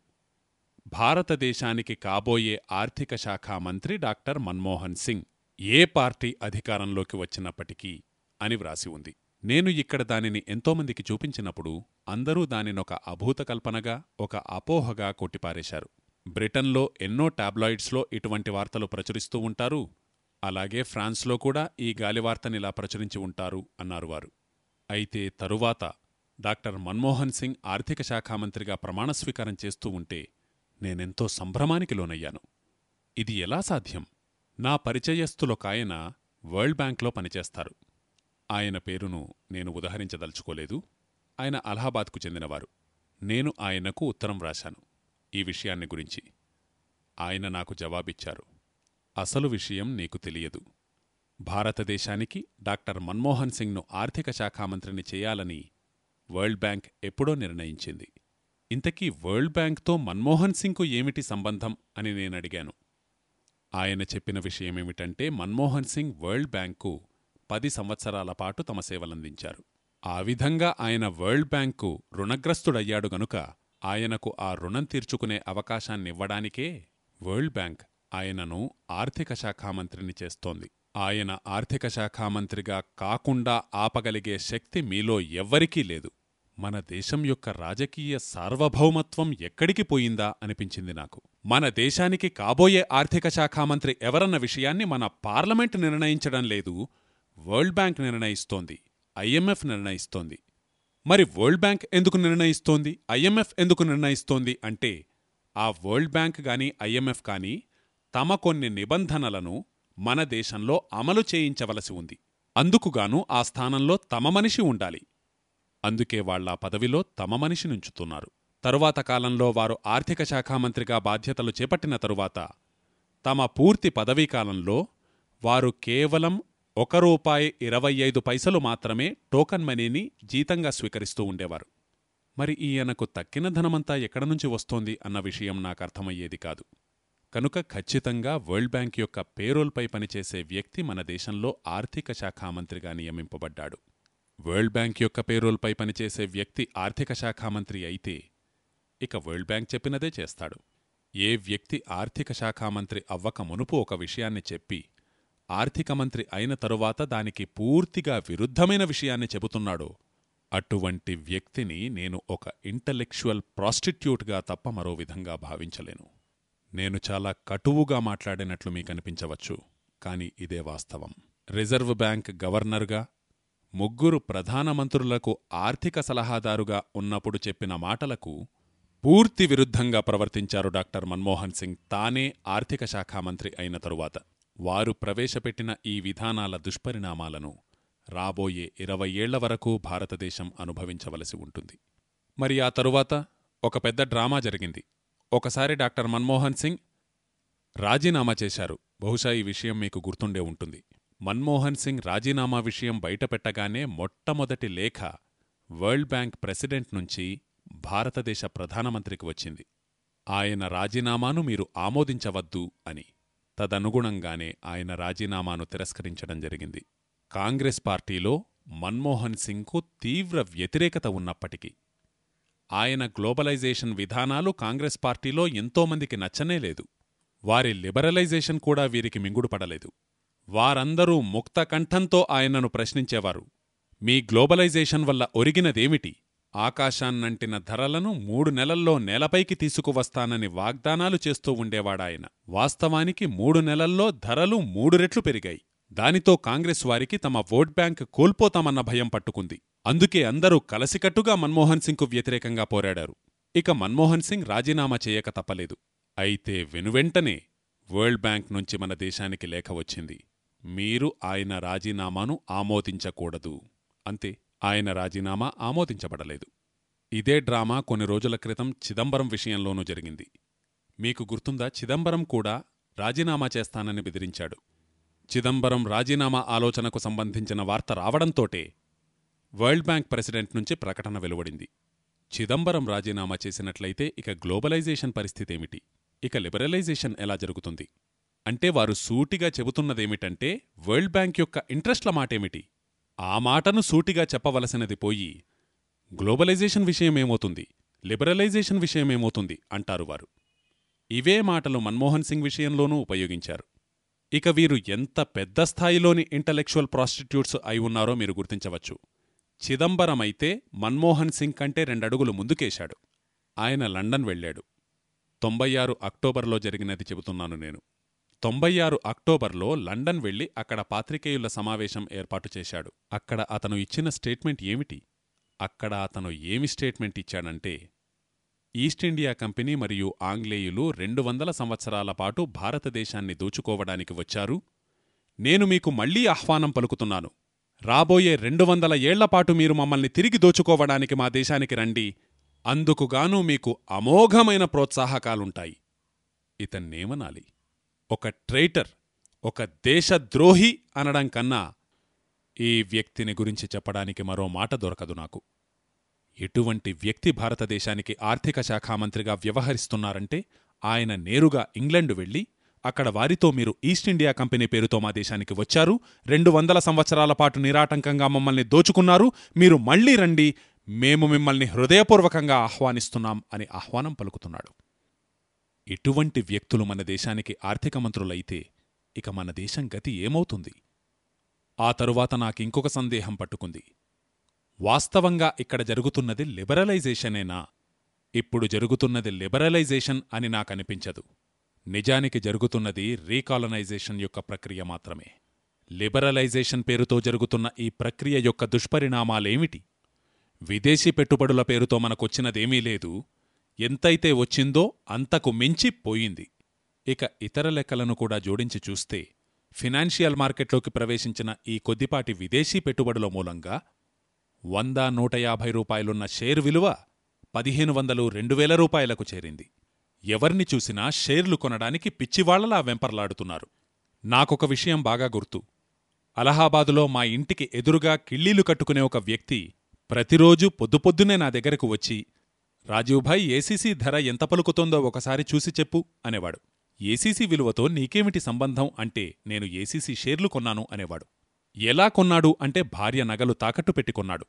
భారతదేశానికి కాబోయే ఆర్థిక శాఖా మంత్రి డాక్టర్ మన్మోహన్ సింగ్ ఏ పార్టీ అధికారంలోకి వచ్చినప్పటికీ అని వ్రాసి ఉంది. నేను ఇక్కడ దానిని ఎంతోమందికి చూపించినప్పుడు అందరూ దానినొక అభూతకల్పనగా ఒక అపోహగా కొట్టిపారేశారు. బ్రిటన్లో ఎన్నో టాబ్లాయిడ్స్లో ఇటువంటి వార్తలు ప్రచురిస్తూ ఉంటారు. అలాగే ఫ్రాన్స్లో కూడా ఈ గాలివార్తనిలా ప్రచురించి ఉంటారు అన్నారు వారు. అయితే తరువాత డాక్టర్ మన్మోహన్ సింగ్ ఆర్థిక శాఖామంత్రిగా ప్రమాణస్వీకారం చేస్తూ ఉంటే నేనెంతో సంభ్రమానికి లోనయ్యాను. ఇది ఎలా సాధ్యం? నా పరిచయస్థులొకాయన వరల్డ్ బ్యాంక్లో పనిచేస్తారు. ఆయన పేరును నేను ఉదహరించదలుచుకోలేదు. ఆయన అలహాబాద్కు చెందినవారు. నేను ఆయనకు ఉత్తరం వ్రాశాను ఈ విషయాన్ని గురించి. ఆయన నాకు జవాబిచ్చారు. అసలు విషయం నీకు తెలియదు. భారతదేశానికి డాక్టర్ మన్మోహన్ సింగ్ను ఆర్థిక శాఖామంత్రిని చేయాలని వరల్డ్ బ్యాంక్ ఎప్పుడో నిర్ణయించింది. ఇంతకీ వరల్డ్ బ్యాంక్తో మన్మోహన్ సింగ్కు ఏమిటి సంబంధం అని నేనడిగాను. ఆయన చెప్పిన విషయమేమిటంటే మన్మోహన్ సింగ్ వరల్డ్ బ్యాంకు పది సంవత్సరాల పాటు తమ సేవలందించారు. ఆ విధంగా ఆయన వరల్డ్ బ్యాంకు రుణగ్రస్తుడయ్యాడు గనుక ఆయనకు ఆ రుణం తీర్చుకునే అవకాశాన్నివ్వడానికే వరల్డ్ బ్యాంక్ ఆయనను ఆర్థిక శాఖామంత్రిని చేస్తోంది. ఆయన ఆర్థిక శాఖామంత్రిగా కాకుండా ఆపగలిగే శక్తి మీలో ఎవ్వరికీ లేదు. మన దేశం యొక్క రాజకీయ సార్వభౌమత్వం ఎక్కడికి పోయిందా అనిపించింది నాకు. మన దేశానికి కాబోయే ఆర్థిక శాఖామంత్రి ఎవరన్న విషయాన్ని మన పార్లమెంట్ నిర్ణయించడం లేదు వరల్డ్ బ్యాంక్ నిర్ణయిస్తోంది ఐఎంఎఫ్ నిర్ణయిస్తోంది. మరి వరల్డ్ బ్యాంక్ ఎందుకు నిర్ణయిస్తోంది ఐఎంఎఫ్ ఎందుకు నిర్ణయిస్తోంది అంటే ఆ వరల్డ్ బ్యాంక్ గాని ఐఎంఎఫ్ కానీ తమ కొన్ని నిబంధనలను మన దేశంలో అమలు చేయించవలసి ఉంది. అందుకుగాను ఆ స్థానంలో తమ మనిషి ఉండాలి. అందుకే వాళ్ళ పదవిలో తమ మనిషి నుంచుతున్నారు తరువాత కాలంలో వారు ఆర్థిక శాఖామంత్రిగా బాధ్యతలు చేపట్టిన తరువాత తమ పూర్తి పదవీకాలంలో వారు కేవలం ఒక రూపాయి ఇరవై ఐదు పైసలు మాత్రమే టోకన్ మనీని జీతంగా స్వీకరిస్తూ ఉండేవారు. మరి ఈయనకు తక్కిన ధనమంతా ఎక్కడనుంచి వస్తోంది అన్న విషయం నాకర్థమయ్యేది కాదు. కనుక ఖచ్చితంగా వరల్డ్ బ్యాంక్ యొక్క పేరోల్పై పనిచేసే వ్యక్తి మన దేశంలో ఆర్థిక శాఖామంత్రిగా నియమింపబడ్డాడు. వరల్డ్ బ్యాంక్ యొక్క పేరోల్పై పనిచేసే వ్యక్తి ఆర్థిక శాఖ మంత్రి అయితే ఇక వరల్డ్ బ్యాంక్ చెప్పినదే చేస్తాడు. ఏ వ్యక్తి ఆర్థిక శాఖ మంత్రి అవ్వక మునుపు ఒక విషయాన్ని చెప్పి ఆర్థిక మంత్రి అయిన తరువాత దానికి పూర్తిగా విరుద్ధమైన విషయాన్ని చెబుతున్నాడో అటువంటి వ్యక్తిని నేను ఒక ఇంటలెక్చువల్ ప్రాస్టిట్యూట్గా తప్ప మరో విధంగా భావించలేను. నేను చాలా కటువుగా మాట్లాడినట్లు మీకనిపించవచ్చు కాని ఇదే వాస్తవం. రిజర్వ్ బ్యాంక్ గవర్నర్గా ముగ్గురు ప్రధానమంత్రులకు ఆర్థిక సలహాదారుగా ఉన్నప్పుడు చెప్పిన మాటలకు పూర్తి విరుద్ధంగా ప్రవర్తించారు డాక్టర్ మన్మోహన్ సింగ్. తానే ఆర్థిక శాఖ మంత్రి అయిన తరువాత వారు ప్రవేశపెట్టిన ఈ విధానాల దుష్పరిణామాలను రాబోయే ఇరవై ఏళ్ళ వరకు భారతదేశం అనుభవించవలసి ఉంటుంది. మరి ఆ తరువాత ఒక పెద్ద డ్రామా జరిగింది. ఒకసారి డాక్టర్ మన్మోహన్ సింగ్ రాజీనామా చేశారు. బహుశా ఈ విషయం మీకు గుర్తుండే ఉంటుంది. మన్మోహన్ సింగ్ రాజీనామా విషయం బయటపెట్టగానే మొట్టమొదటి లేఖ వరల్డ్ బ్యాంక్ ప్రెసిడెంట్ నుంచి భారతదేశ ప్రధానమంత్రికి వచ్చింది. ఆయన రాజీనామాను మీరు ఆమోదించవద్దు అని. తదనుగుణంగానే ఆయన రాజీనామాను తిరస్కరించడం జరిగింది. కాంగ్రెస్ పార్టీలో మన్మోహన్ సింగ్కు తీవ్ర వ్యతిరేకత ఉన్నప్పటికీ ఆయన గ్లోబలైజేషన్ విధానాలు కాంగ్రెస్ పార్టీలో ఎంతోమందికి నచ్చనేలేదు వారి లిబరలైజేషన్ కూడా వీరికి మింగుడుపడలేదు. వారందరూ ముక్తకంఠంతో ఆయనను ప్రశ్నించేవారు. మీ గ్లోబలైజేషన్ వల్ల ఒరిగినదేమిటి? ఆకాశాన్నంటిన ధరలను మూడు నెలల్లో నేలపైకి తీసుకువస్తానని వాగ్దానాలు చేస్తూ ఉండేవాడాయన. వాస్తవానికి మూడు నెలల్లో ధరలు మూడు రెట్లు పెరిగాయి. దానితో కాంగ్రెస్ వారికి తమ ఓట్ బ్యాంక్ కోల్పోతామన్న భయం పట్టుకుంది. అందుకే అందరూ కలసికట్టుగా మన్మోహన్ సింగ్కు వ్యతిరేకంగా పోరాడారు. ఇక మన్మోహన్ సింగ్ రాజీనామా చేయక తప్పలేదు. అయితే వెనువెంటనే వరల్డ్ బ్యాంక్ నుంచి మన దేశానికి లేఖ వచ్చింది. మీరు ఆయన రాజీనామాను ఆమోదించకూడదు. అంతే ఆయన రాజీనామా ఆమోదించబడలేదు. ఇదే డ్రామా కొన్ని రోజుల క్రితం చిదంబరం విషయంలోనూ జరిగింది. మీకు గుర్తుందా? చిదంబరం కూడా రాజీనామా చేస్తానని బెదిరించాడు. చిదంబరం రాజీనామా ఆలోచనకు సంబంధించిన వార్త రావడంతోటే వరల్డ్ బ్యాంక్ ప్రెసిడెంట్ నుంచి ప్రకటన వెలువడింది. చిదంబరం రాజీనామా చేసినట్లయితే ఇక గ్లోబలైజేషన్ పరిస్థితేమిటి ఇక లిబరలైజేషన్ ఎలా జరుగుతుంది? అంటే వారు సూటిగా చెబుతున్నదేమిటంటే వరల్డ్ బ్యాంక్ యొక్క ఇంట్రెస్ట్ల మాటేమిటి? ఆ మాటను సూటిగా చెప్పవలసినది పోయి గ్లోబలైజేషన్ విషయమేమవుతుంది? లిబరలైజేషన్ విషయమేమవుతుంది? అంటారు వారు. ఇవే మాటలు మన్మోహన్ సింగ్ విషయంలోనూ ఉపయోగించారు. ఇక వీరు ఎంత పెద్ద స్థాయిలోని ఇంటలెక్చువల్ ప్రాస్టిట్యూట్స్ అయి ఉన్నారో మీరు గుర్తించవచ్చు. చిదంబరమైతే మన్మోహన్ సింగ్ కంటే రెండడుగులు ముందుకేశాడు. ఆయన లండన్ వెళ్ళాడు. తొంభై ఆరు అక్టోబర్లో జరిగినది చెబుతున్నాను నేను. తొంభై ఆరు అక్టోబర్లో లండన్ వెళ్ళి అక్కడ పాత్రికేయుల సమావేశం ఏర్పాటు చేశాడు. అక్కడ అతను ఇచ్చిన స్టేట్మెంట్ ఏమిటి? అక్కడ అతను ఏమి స్టేట్మెంట్ ఇచ్చాడంటే ఈస్ట్ ఇండియా కంపెనీ మరియు ఆంగ్లేయులు రెండు వందల సంవత్సరాల పాటు భారతదేశాన్ని దోచుకోవడానికి వచ్చారు. నేను మీకు మళ్ళీ ఆహ్వానం పలుకుతున్నాను. రాబోయే రెండు వందల ఏళ్ళపాటు మీరు మమ్మల్ని తిరిగి దోచుకోవడానికి మా దేశానికి రండి. అందుకుగాను మీకు అమోఘమైన ప్రోత్సాహకాలుంటాయి. ఇతన్నేమనాలి? ఒక ట్రైటర్ ఒక దేశద్రోహి అనడం కన్నా ఈ వ్యక్తిని గురించి చెప్పడానికి మరో మాట దొరకదు నాకు. ఎటువంటి వ్యక్తి భారతదేశానికి ఆర్థిక శాఖామంత్రిగా వ్యవహరిస్తున్నారంటే ఆయన నేరుగా ఇంగ్లండు వెళ్ళి అక్కడ వారితో మీరు ఈస్ట్ ఇండియా కంపెనీ పేరుతో మా దేశానికి వచ్చారు రెండు వందల సంవత్సరాల పాటు నిరాటంకంగా మమ్మల్ని దోచుకున్నారు మీరు మళ్ళీ రండి మేము మిమ్మల్ని హృదయపూర్వకంగా ఆహ్వానిస్తున్నాం అని ఆహ్వానం పలుకుతున్నాడు. ఇటువంటి వ్యక్తులు మన దేశానికి ఆర్థిక మంత్రులైతే ఇక మన దేశం గతి ఏమవుతుంది? ఆ తరువాత నాకింకొక సందేహం పట్టుకుంది. వాస్తవంగా ఇక్కడ జరుగుతున్నది లిబరలైజేషనేనా? ఇప్పుడు జరుగుతున్నది లిబరలైజేషన్ అని నాకనిపించదు నిజానికి జరుగుతున్నది రీకాలనైజేషన్ యొక్క ప్రక్రియ మాత్రమే. లిబరలైజేషన్ పేరుతో జరుగుతున్న ఈ ప్రక్రియ యొక్క దుష్పరిణామాలేమిటి? విదేశీ పెట్టుబడుల పేరుతో మనకొచ్చినదేమీ లేదు. ఎంతైతే వచ్చిందో అంతకు మించి పోయింది. ఇక ఇతర లెక్కలను కూడా జోడించి చూస్తే ఫినాన్షియల్ మార్కెట్లోకి ప్రవేశించిన ఈ కొద్దిపాటి విదేశీ పెట్టుబడుల మూలంగా వంద నూట యాభై రూపాయలున్న షేర్ విలువ పదిహేను వందలు రెండు వేల రూపాయలకు చేరింది. ఎవర్ని చూసినా షేర్లు కొనడానికి పిచ్చివాళ్ళలా వెంపర్లాడుతున్నారు. నాకొక విషయం బాగా గుర్తు. అలహాబాదులో మా ఇంటికి ఎదురుగా కిళ్ళీలు కట్టుకునే ఒక వ్యక్తి ప్రతిరోజూ పొద్దుపొద్దునే నా దగ్గరకు వచ్చి రాజీవ్భాయ్ ఏసీసీ ధర ఎంత పలుకుతోందో ఒకసారి చూసి చెప్పు అనేవాడు. ఏసీసీ విలువతో నీకేమిటి సంబంధం అంటే నేను ఏసీసీ షేర్లు కొన్నాను అనేవాడు. ఎలా కొన్నాడు అంటే భార్య నగలు తాకట్టు పెట్టుకొన్నాడు.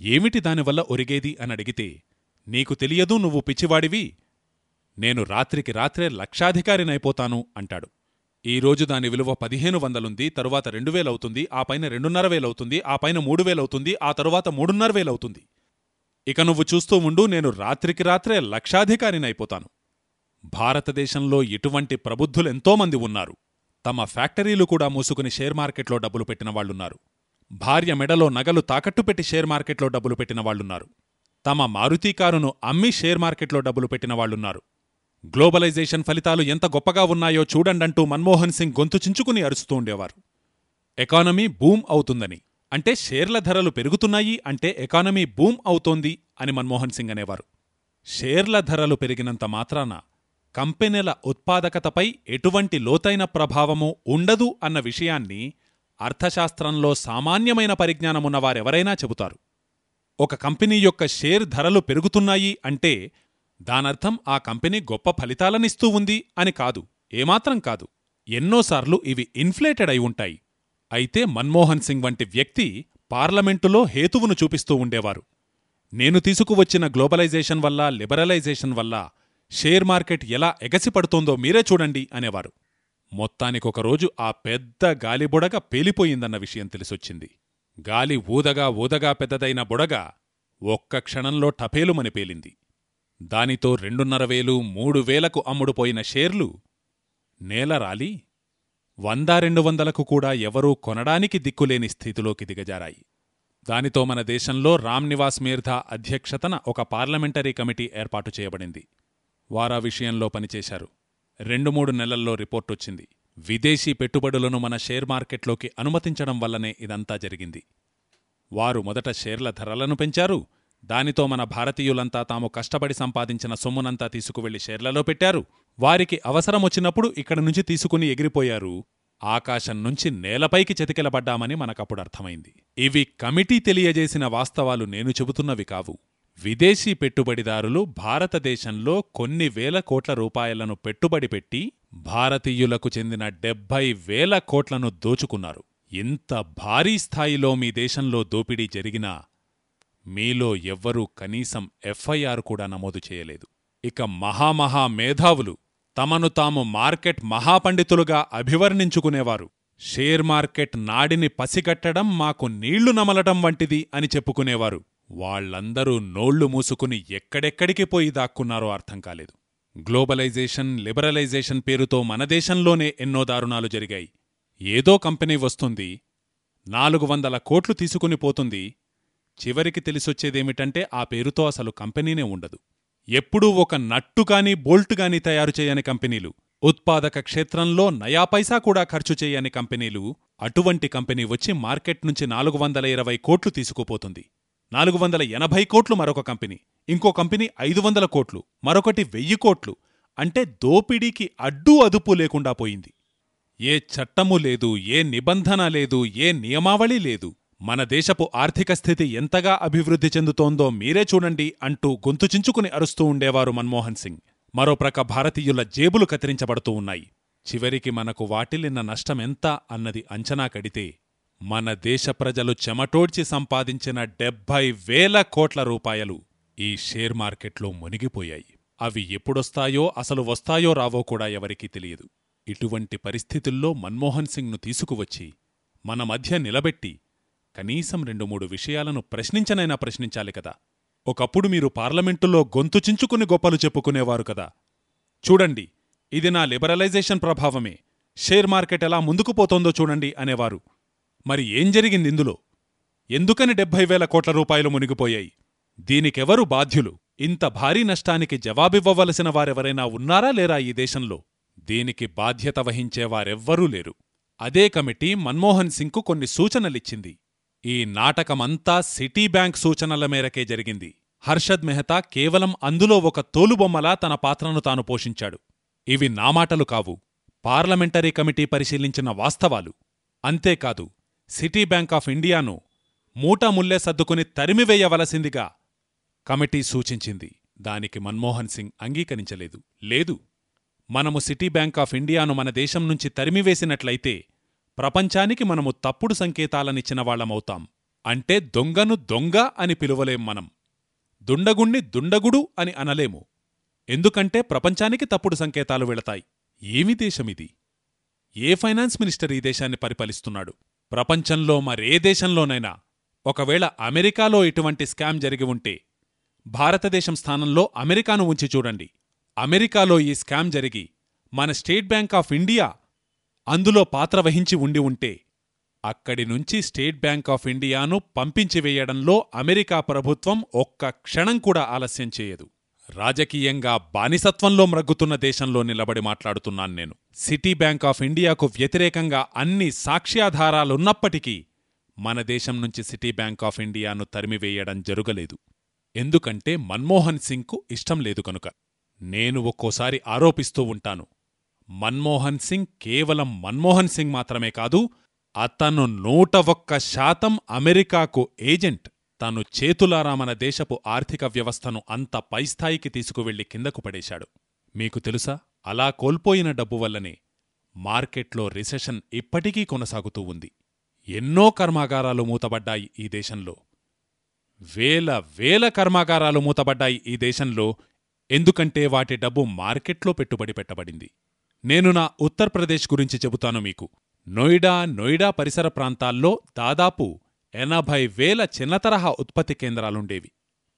ఏమిటి దానివల్ల ఒరిగేది అని అడిగితే నీకు తెలియదు నువ్వు పిచ్చివాడివి నేను రాత్రికి రాత్రే లక్షాధికారినైపోతాను అంటాడు. ఈరోజు దాని విలువ పదిహేను వందలుంది తరువాత రెండు వేలవుతుంది ఆ పైన రెండున్నర వేలవుతుంది ఆ పైన మూడు వేలవుతుంది ఆ తరువాత మూడున్నర వేలవుతుంది. ఇక నువ్వు చూస్తూ ఉండు నేను రాత్రికి రాత్రే లక్షాధికారినైపోతాను. భారతదేశంలో ఇటువంటి ప్రబుద్ధులెంతోమంది ఉన్నారు. తమ ఫ్యాక్టరీలు కూడా మూసుకుని షేర్ మార్కెట్లో డబ్బులు పెట్టిన వాళ్ళున్నారు భార్య మెడలో నగలు తాకట్టు పెట్టి షేర్ మార్కెట్లో డబ్బులు పెట్టిన వాళ్ళున్నారు తమ మారుతీ కారును అమ్మి షేర్ మార్కెట్లో డబ్బులు పెట్టిన వాళ్ళున్నారు గ్లోబలైజేషన్ ఫలితాలు ఎంత గొప్పగా ఉన్నాయో చూడండంటూ మన్మోహన్ సింగ్ గొంతు చించుకుని అరుస్తూ ఉండేవారు. ఎకానమీ బూమ్ అవుతుందని. అంటే షేర్ల ధరలు పెరుగుతున్నాయి అంటే ఎకానమీ బూమ్ అవుతోంది అని మన్మోహన్ సింగ్ అనేవారు. షేర్ల ధరలు పెరిగినంత మాత్రాన కంపెనీల ఉత్పాదకతపై ఎటువంటి లోతైన ప్రభావము ఉండదు అన్న విషయాన్ని అర్థశాస్త్రంలో సామాన్యమైన పరిజ్ఞానమున్న వారెవరైనా చెబుతారు. ఒక కంపెనీ యొక్క షేర్ ధరలు పెరుగుతున్నాయి అంటే దానర్థం ఆ కంపెనీ గొప్ప ఫలితాలనిస్తూ ఉంది అని కాదు ఏమాత్రం కాదు. ఎన్నోసార్లు ఇవి ఇన్ఫ్లేటెడ్ అయి ఉంటాయి. అయితే మన్మోహన్ సింగ్ వంటి వ్యక్తి పార్లమెంటులో హేతువును చూపిస్తూ ఉండేవారు. నేను తీసుకువచ్చిన గ్లోబలైజేషన్ వల్ల లిబరలైజేషన్ వల్ల షేర్ మార్కెట్ ఎలా ఎగసిపడుతోందో మీరే చూడండి అనేవారు. మొత్తానికొకరోజు ఆ పెద్ద గాలిబుడగ పేలిపోయిందన్న విషయం తెలిసొచ్చింది. గాలి ఊదగా ఊదగా పెద్దదైన బుడగ ఒక్క క్షణంలో టపేలుమని పేలింది. దానితో రెండున్నర వేలు మూడు వేలకు అమ్ముడుపోయిన షేర్లు నేలరాలి వంద రెండు వందలకు కూడా ఎవరూ కొనడానికి దిక్కులేని స్థితిలోకి దిగజారాయి. దానితో మన దేశంలో రామ్ నివాస్ మీర్ధా అధ్యక్షతన ఒక పార్లమెంటరీ కమిటీ ఏర్పాటు చేయబడింది. వారా విషయంలో పనిచేశారు. రెండు మూడు నెలల్లో రిపోర్టొచ్చింది విదేశీ పెట్టుబడులను మన షేర్ మార్కెట్లోకి అనుమతించడం వల్లనే ఇదంతా జరిగింది. వారు మొదట షేర్ల ధరలను పెంచారు దానితో మన భారతీయులంతా తాము కష్టపడి సంపాదించిన సొమ్మునంతా తీసుకువెళ్ళి షేర్లలో పెట్టారు. వారికి అవసరమొచ్చినప్పుడు ఇక్కడి నుంచి తీసుకుని ఎగిరిపోయారు. ఆకాశం నుంచి నేలపైకి చెతికెలబడ్డామని మనకప్పుడు అర్థమైంది. ఇవి కమిటీ తెలియజేసిన వాస్తవాలు నేను చెబుతున్నవి కావు. విదేశీ పెట్టుబడిదారులు భారతదేశంలో కొన్ని వేల కోట్ల రూపాయలను పెట్టుబడి పెట్టి భారతీయులకు చెందిన డెబ్బై వేల కోట్లను దోచుకున్నారు. ఇంత భారీ స్థాయిలో మీ దేశంలో దోపిడీ జరిగినా మీలో ఎవ్వరూ కనీసం ఎఫ్ఐఆర్ కూడా నమోదు చేయలేదు. ఇక మహామహా మేధావులు తమను తాము మార్కెట్ మహాపండితులుగా అభివర్ణించుకునేవారు. షేర్ మార్కెట్ నాడిని పసిగట్టడం మాకు నీళ్ళు నమలటం వంటిది అని చెప్పుకునేవారు. వాళ్ళందరూ నోళ్ళు మూసుకుని ఎక్కడెక్కడికి పోయి దాక్కున్నారో అర్థం కాలేదు. గ్లోబలైజేషన్ లిబరలైజేషన్ పేరుతో మన దేశంలోనే ఎన్నో దారుణాలు జరిగాయి. ఏదో కంపెనీ వస్తుంది నాలుగు వందల కోట్లు తీసుకుని పోతుంది చివరికి తెలిసొచ్చేదేమిటంటే ఆ పేరుతో అసలు కంపెనీనే ఉండదు. ఎప్పుడూ ఒక నట్టుగాని బోల్టుగాని తయారు చేయని కంపెనీలు. ఉత్పాదక క్షేత్రంలో నయాపైసా కూడా ఖర్చు చేయని కంపెనీలు అటువంటి కంపెనీ వచ్చి మార్కెట్ నుంచి నాలుగు వందల ఇరవై కోట్లు తీసుకుపోతుంది. నాలుగు వందల ఎనభై కోట్లు మరొక కంపెనీ. ఇంకో కంపెనీ ఐదు వందల కోట్లు మరొకటి వెయ్యి కోట్లు. అంటే దోపిడీకి అడ్డూ అదుపు లేకుండా పోయింది. ఏ చట్టము లేదు ఏ నిబంధన లేదు ఏ నియమావళి లేదు. మన దేశపు ఆర్థిక స్థితి ఎంతగా అభివృద్ధి చెందుతోందో మీరే చూడండి అంటూ గొంతు చించుకుని అరుస్తూ ఉండేవారు మన్మోహన్ సింగ్. మరోప్రక భారతీయుల జేబులు కత్తిరించబడుతూ ఉన్నాయి. చివరికి మనకు వాటిల్లిన నష్టమెంత అన్నది అంచనా కడితే మన దేశ ప్రజలు చెమటోడ్చి సంపాదించిన డెబ్భై వేల కోట్ల రూపాయలు ఈ షేర్ మార్కెట్లో మునిగిపోయాయి. అవి ఎప్పుడొస్తాయో అసలు వస్తాయో రావో కూడా ఎవరికీ తెలియదు. ఇటువంటి పరిస్థితుల్లో మన్మోహన్ సింగ్ను తీసుకువచ్చి మన మధ్య నిలబెట్టి కనీసం రెండు మూడు విషయాలను ప్రశ్నించనైనా ప్రశ్నించాలి కదా. ఒకప్పుడు మీరు పార్లమెంటులో గొంతు చించుకుని గొప్పలు చెప్పుకునేవారు కదా. చూడండి ఇది నా లిబరలైజేషన్ ప్రభావమే. షేర్ మార్కెట్ ఎలా ముందుకు పోతోందో చూడండి అనేవారు. మరి ఏం జరిగింది ఇందులో? ఎందుకని డెబ్బై వేల కోట్ల రూపాయలు మునిగిపోయాయి? దీనికెవరు బాధ్యులు? ఇంత భారీ నష్టానికి జవాబివ్వవలసిన వారెవరైనా ఉన్నారా లేరా ఈ దేశంలో? దీనికి బాధ్యత వహించేవారెవ్వరూ లేరు. అదే కమిటీ మన్మోహన్ సింగ్కు కొన్ని సూచనలిచ్చింది. ఈ నాటకమంతా సిటీ బ్యాంక్ సూచనల మేరకే జరిగింది. హర్షద్ మెహతా కేవలం అందులో ఒక తోలుబొమ్మలా తన పాత్రను తాను పోషించాడు. ఇవి నా మాటలు కావు. పార్లమెంటరీ కమిటీ పరిశీలించిన వాస్తవాలు. అంతేకాదు సిటీ బ్యాంక్ ఆఫ్ ఇండియాను మూటముల్లే సర్దుకుని తరిమివేయవలసిందిగా కమిటీ సూచించింది. దానికి మన్మోహన్ సింగ్ అంగీకరించలేదు. లేదు మనము సిటీ బ్యాంక్ ఆఫ్ ఇండియాను మన దేశం నుంచి తరిమివేసినట్లయితే ప్రపంచానికి మనము తప్పుడు సంకేతాలనిచ్చిన వాళ్ళమవుతాం అంటే దొంగను దొంగ అని పిలువలేం మనం. దుండగుణ్ణి దుండగుడు అని అనలేము. ఎందుకంటే ప్రపంచానికి తప్పుడు సంకేతాలు వెళతాయి. ఏమి దేశమిది? ఏ ఫైనాన్స్ మినిస్టర్ ఈ దేశాన్ని పరిపాలిస్తున్నాడు? ప్రపంచంలో మరే దేశంలోనైనా. ఒకవేళ అమెరికాలో ఇటువంటి స్కామ్ జరిగి ఉంటే భారతదేశం స్థానంలో అమెరికాను ఉంచి చూడండి. అమెరికాలో ఈ స్కామ్ జరిగి మన స్టేట్ బ్యాంక్ ఆఫ్ ఇండియా అందులో పాత్ర వహించి ఉండి ఉంటే అక్కడి నుంచి స్టేట్ బ్యాంక్ ఆఫ్ ఇండియాను పంపించివేయడంలో అమెరికా ప్రభుత్వం ఒక్క క్షణం కూడా ఆలస్యం చేయదు. రాజకీయంగా బానిసత్వంలో మ్రగ్గుతున్న దేశంలో నిలబడి మాట్లాడుతున్నాను నేను. సిటీ బ్యాంక్ ఆఫ్ ఇండియాకు వ్యతిరేకంగా అన్ని సాక్ష్యాధారాలున్నప్పటికీ మన దేశం నుంచి సిటీ బ్యాంక్ ఆఫ్ ఇండియాను తరిమివేయడం జరుగలేదు. ఎందుకంటే మన్మోహన్ సింగ్కు ఇష్టం లేదు కనుక. నేను ఒక్కోసారి ఆరోపిస్తూ ఉంటాను. మన్మోహన్ సింగ్ కేవలం మన్మోహన్ సింగ్ మాత్రమే కాదు అతను నూట ఒక్క శాతం అమెరికాకు ఏజెంట్. తను చేతులారా మన దేశపు ఆర్థిక వ్యవస్థను అంత పైస్థాయికి తీసుకువెళ్ళి కిందకు పడేశాడు. మీకు తెలుసా? అలా కోల్పోయిన డబ్బు వల్లనే మార్కెట్లో రిసెషన్ ఇప్పటికీ కొనసాగుతూ ఉంది. ఎన్నో కర్మాగారాలు మూతబడ్డాయి ఈ దేశంలో. వేల వేల కర్మాగారాలు మూతబడ్డాయి ఈ దేశంలో ఎందుకంటే వాటి డబ్బు మార్కెట్లో పెట్టుబడి పెట్టబడింది. నేను నా ఉత్తర్ప్రదేశ్ గురించి చెబుతాను మీకు. నోయిడా నోయిడా పరిసర ప్రాంతాల్లో దాదాపు ఎనభై వేల చిన్నతరహా ఉత్పత్తి కేంద్రాలుండేవి.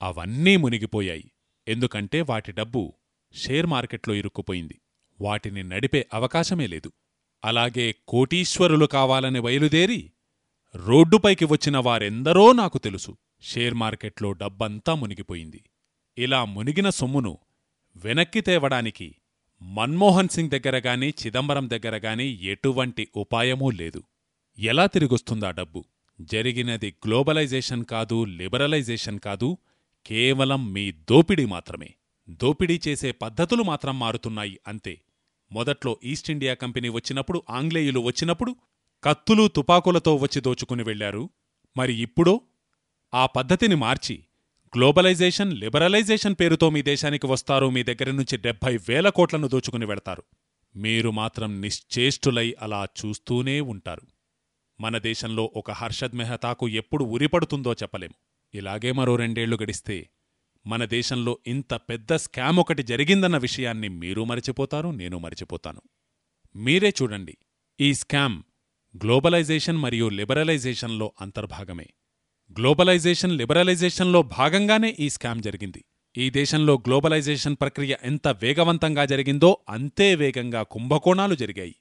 అవన్నీ మునిగిపోయాయి. ఎందుకంటే వాటి డబ్బు షేర్ మార్కెట్లో ఇరుక్కుపోయింది. వాటిని నడిపే అవకాశమే లేదు. అలాగే కోటీశ్వరులు కావాలని బయలుదేరి రోడ్డుపైకి వచ్చిన వారెందరో నాకు తెలుసు. షేర్ మార్కెట్లో డబ్బంతా మునిగిపోయింది. ఇలా మునిగిన సొమ్మును వెనక్కి తేవడానికి మన్మోహన్ సింగ్ దగ్గరగాని చిదంబరం దగ్గరగాని ఎటువంటి ఉపాయమూ లేదు. ఎలా తిరిగొస్తుందా డబ్బు? జరిగినది గ్లోబలైజేషన్ కాదు లిబరలైజేషన్ కాదు కేవలం మీ దోపిడీ మాత్రమే. దోపిడీ చేసే పద్ధతులు మాత్రం మారుతున్నాయి అంతే. మొదట్లో ఈస్ట్ ఇండియా కంపెనీ వచ్చినప్పుడు ఆంగ్లేయులు వచ్చినప్పుడు కత్తులు తుపాకులతో వచ్చి దోచుకుని వెళ్ళారు మరి ఇప్పుడో? ఆ పద్ధతిని మార్చి గ్లోబలైజేషన్ లిబరలైజేషన్ పేరుతో మీ దేశానికి వస్తారు. మీ దగ్గర నుంచి డెబ్బై వేల కోట్లను దోచుకుని వెడతారు మీరు మాత్రం నిశ్చేష్టులై అలా చూస్తూనే ఉంటారు. మన దేశంలో ఒక హర్షద్ మెహతాకు ఎప్పుడు ఉరిపడుతుందో చెప్పలేం. ఇలాగే మరో రెండేళ్ళు గడిస్తే మన దేశంలో ఇంత పెద్ద స్కామ్ ఒకటి జరిగిందన్న విషయాన్ని మీరు మరిచిపోతారు నేను మరిచిపోతాను. మీరే చూడండి ఈ స్కామ్ గ్లోబలైజేషన్ మరియు లిబరలైజేషన్లో అంతర్భాగమే. గ్లోబలైజేషన్ లిబరలైజేషన్లో భాగంగానే ఈ స్కామ్ జరిగింది. ఈ దేశంలో గ్లోబలైజేషన్ ప్రక్రియ ఎంత వేగవంతంగా జరిగిందో అంతే వేగంగా కుంభకోణాలు జరిగాయి.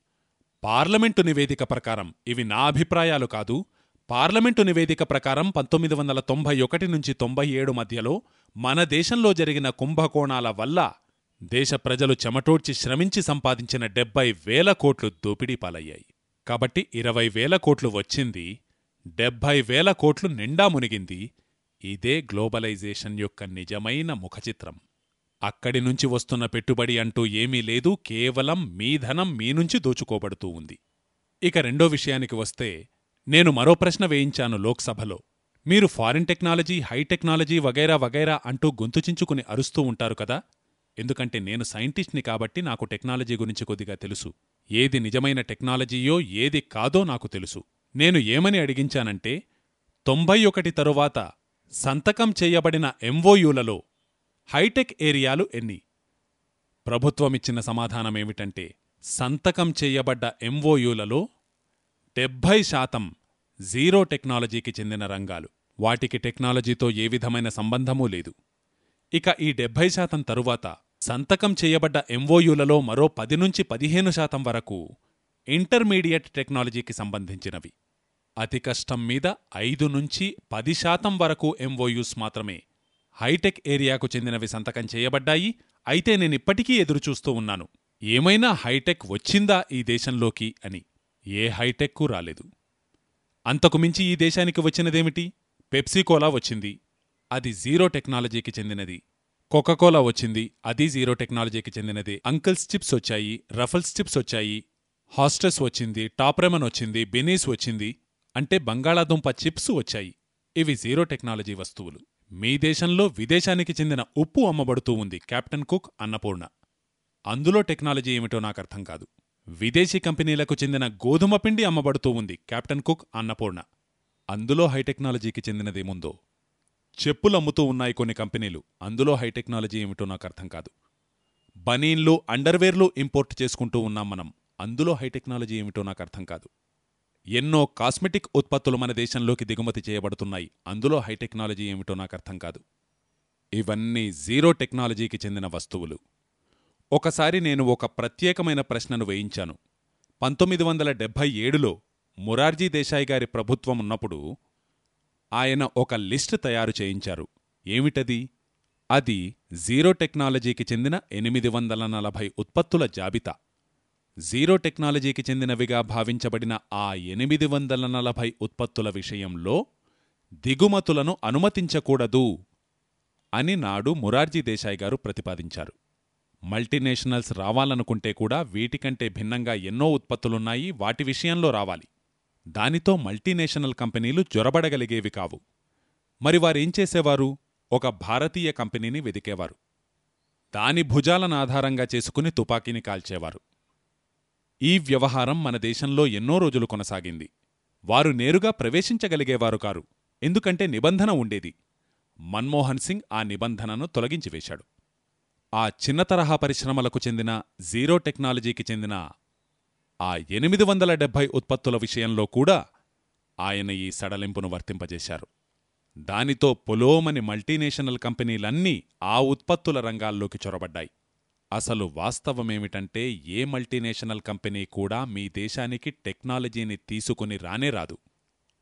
పార్లమెంటు నివేదిక ప్రకారం ఇవి నా అభిప్రాయాలు కాదు. పార్లమెంటు నివేదిక ప్రకారం పంతొమ్మిది వందల తొంభై ఒకటి నుంచి తొంభై ఏడు మధ్యలో మన దేశంలో జరిగిన కుంభకోణాల వల్ల దేశ ప్రజలు చెమటోడ్చి శ్రమించి సంపాదించిన డెబ్బై వేల కోట్లు దోపిడీ పాలయ్యాయి కాబట్టి ఇరవై వేల కోట్లు వచ్చింది డెబ్భై వేల కోట్లు నిండా మునిగింది. ఇదే గ్లోబలైజేషన్ యొక్క నిజమైన ముఖచిత్రం. అక్కడి నుంచి వస్తున్న పెట్టుబడి అంటూ ఏమీ లేదు కేవలం మీ ధనం మీ నుంచి దోచుకోబడుతూ ఉంది. ఇక రెండో విషయానికి వస్తే నేను మరో ప్రశ్న వేయించాను లోక్సభలో. మీరు ఫారిన్ టెక్నాలజీ హై టెక్నాలజీ వగైరా వగైరా అంటూ గొంతుచించుకుని అరుస్తూ ఉంటారు కదా? ఎందుకంటే నేను సైంటిస్ట్ని కాబట్టి నాకు టెక్నాలజీ గురించి కొద్దిగా తెలుసు. ఏది నిజమైన టెక్నాలజీయో ఏది కాదో నాకు తెలుసు. నేను ఏమని అడిగించానంటే తొంభై ఒకటి తరువాత సంతకం చేయబడిన ఎంఓయూలలో హైటెక్ ఏరియాలు ఎన్ని? ప్రభుత్వమిచ్చిన సమాధానమేమిటంటే సంతకం చేయబడ్డ ఎంఓయూలలో డెబ్భై శాతం జీరో టెక్నాలజీకి చెందిన రంగాలు. వాటికి టెక్నాలజీతో ఏ విధమైన సంబంధమూ లేదు. ఇక ఈ డెబ్భై శాతం తరువాత సంతకం చేయబడ్డ ఎంఓయూలలో మరో పది నుంచి పదిహేను శాతం వరకు ఇంటర్మీడియట్ టెక్నాలజీకి సంబంధించినవి. అతి కష్టం మీద ఐదు నుంచి పది శాతం వరకు ఎంఓయూస్ మాత్రమే. హైటెక్ ఏరియాకు చెందినవి సంతకం చేయబడ్డాయి. అయితే నేనిప్పటికీ ఎదురుచూస్తూ ఉన్నాను. ఏమైనా హైటెక్ వచ్చిందా ఈ దేశంలోకి అని. ఏ హైటెక్కు రాలేదు. అంతకుమించి ఈ దేశానికి వచ్చినదేమిటి? పెప్సీకోలా వచ్చింది. అది జీరో టెక్నాలజీకి చెందినది. కోకాకోలా వచ్చింది. అది జీరో టెక్నాలజీకి చెందినదే. అంకిల్స్ చిప్స్ వచ్చాయి. రఫల్స్ చిప్స్ వచ్చాయి. హాస్టస్ వచ్చింది. టాప్రెమన్ వచ్చింది. బెనీస్ వచ్చింది. అంటే బంగాళాదుంప చిప్స్ వచ్చాయి. ఇవి జీరో టెక్నాలజీ వస్తువులు. మీ దేశంలో విదేశానికి చెందిన ఉప్పు అమ్మబడుతూ ఉంది కెప్టెన్ కుక్ అన్నపూర్ణ. అందులో టెక్నాలజీ ఏమిటో నాకర్థం కాదు. విదేశీ కంపెనీలకు చెందిన గోధుమ పిండి అమ్మబడుతూ ఉంది కెప్టెన్ కుక్ అన్నపూర్ణ. అందులో హైటెక్నాలజీకి చెందినదేముందో? చెప్పులు అమ్ముతూ ఉన్నాయి కొన్ని కంపెనీలు. అందులో హైటెక్నాలజీ ఏమిటో నాకు అర్థం కాదు. బనీన్లు అండర్వేర్లు ఇంపోర్ట్ చేసుకుంటూ ఉన్నాం మనం. అందులో హైటెక్నాలజీ ఏమిటో నాకు అర్థం కాదు. ఎన్నో కాస్మెటిక్ ఉత్పత్తులు మన దేశంలోకి దిగుమతి చేయబడుతున్నాయి. అందులో హైటెక్నాలజీ ఏమిటో నాకు అర్థం కాదు. ఇవన్నీ జీరో టెక్నాలజీకి చెందిన వస్తువులు. ఒకసారి నేను ఒక ప్రత్యేకమైన ప్రశ్నను వేయించాను. పంతొమ్మిది వందల డెబ్భై ఏడులో మురార్జీ దేశాయ్ గారి ప్రభుత్వం ఉన్నప్పుడు ఆయన ఒక లిస్ట్ తయారు చేయించారు. ఏమిటది? అది జీరో టెక్నాలజీకి చెందిన ఎనిమిది వందల నలభై ఉత్పత్తుల జాబితా. జీరో టెక్నాలజీకి చెందినవిగా భావించబడిన ఆ ఎనిమిది వందల నలభై ఉత్పత్తుల విషయంలో దిగుమతులను అనుమతించకూడదు అని నాడు మురార్జీ దేశాయ్ గారు ప్రతిపాదించారు. మల్టీనేషనల్స్ రావాలనుకుంటే కూడా వీటికంటే భిన్నంగా ఎన్నో ఉత్పత్తులున్నాయి వాటి విషయంలో రావాలి. దానితో మల్టీనేషనల్ కంపెనీలు జొరబడగలిగేవి కావు. మరి వారేం చేసేవారు? ఒక భారతీయ కంపెనీని వెదికేవారు. దాని భుజాలను ఆధారంగా చేసుకుని తుపాకీని కాల్చేవారు. ఈ వ్యవహారం మన దేశంలో ఎన్నో రోజులు కొనసాగింది. వారు నేరుగా ప్రవేశించగలిగేవారు కారు. ఎందుకంటే నిబంధన ఉండేది. మన్మోహన్ సింగ్ ఆ నిబంధనను తొలగించివేశాడు. ఆ చిన్న తరహా పరిశ్రమలకు చెందిన జీరో టెక్నాలజీకి చెందిన ఆ ఎనిమిది వందల డెబ్భై ఉత్పత్తుల విషయంలో కూడా ఆయన ఈ సడలింపును వర్తింపజేశారు. దానితో పొలోమని మల్టీనేషనల్ కంపెనీలన్నీ ఆ ఉత్పత్తుల రంగాల్లోకి చొరబడ్డాయి. అసలు వాస్తవమేమిటంటే ఏ మల్టీనేషనల్ కంపెనీ కూడా మీ దేశానికి టెక్నాలజీని తీసుకుని రానేరాదు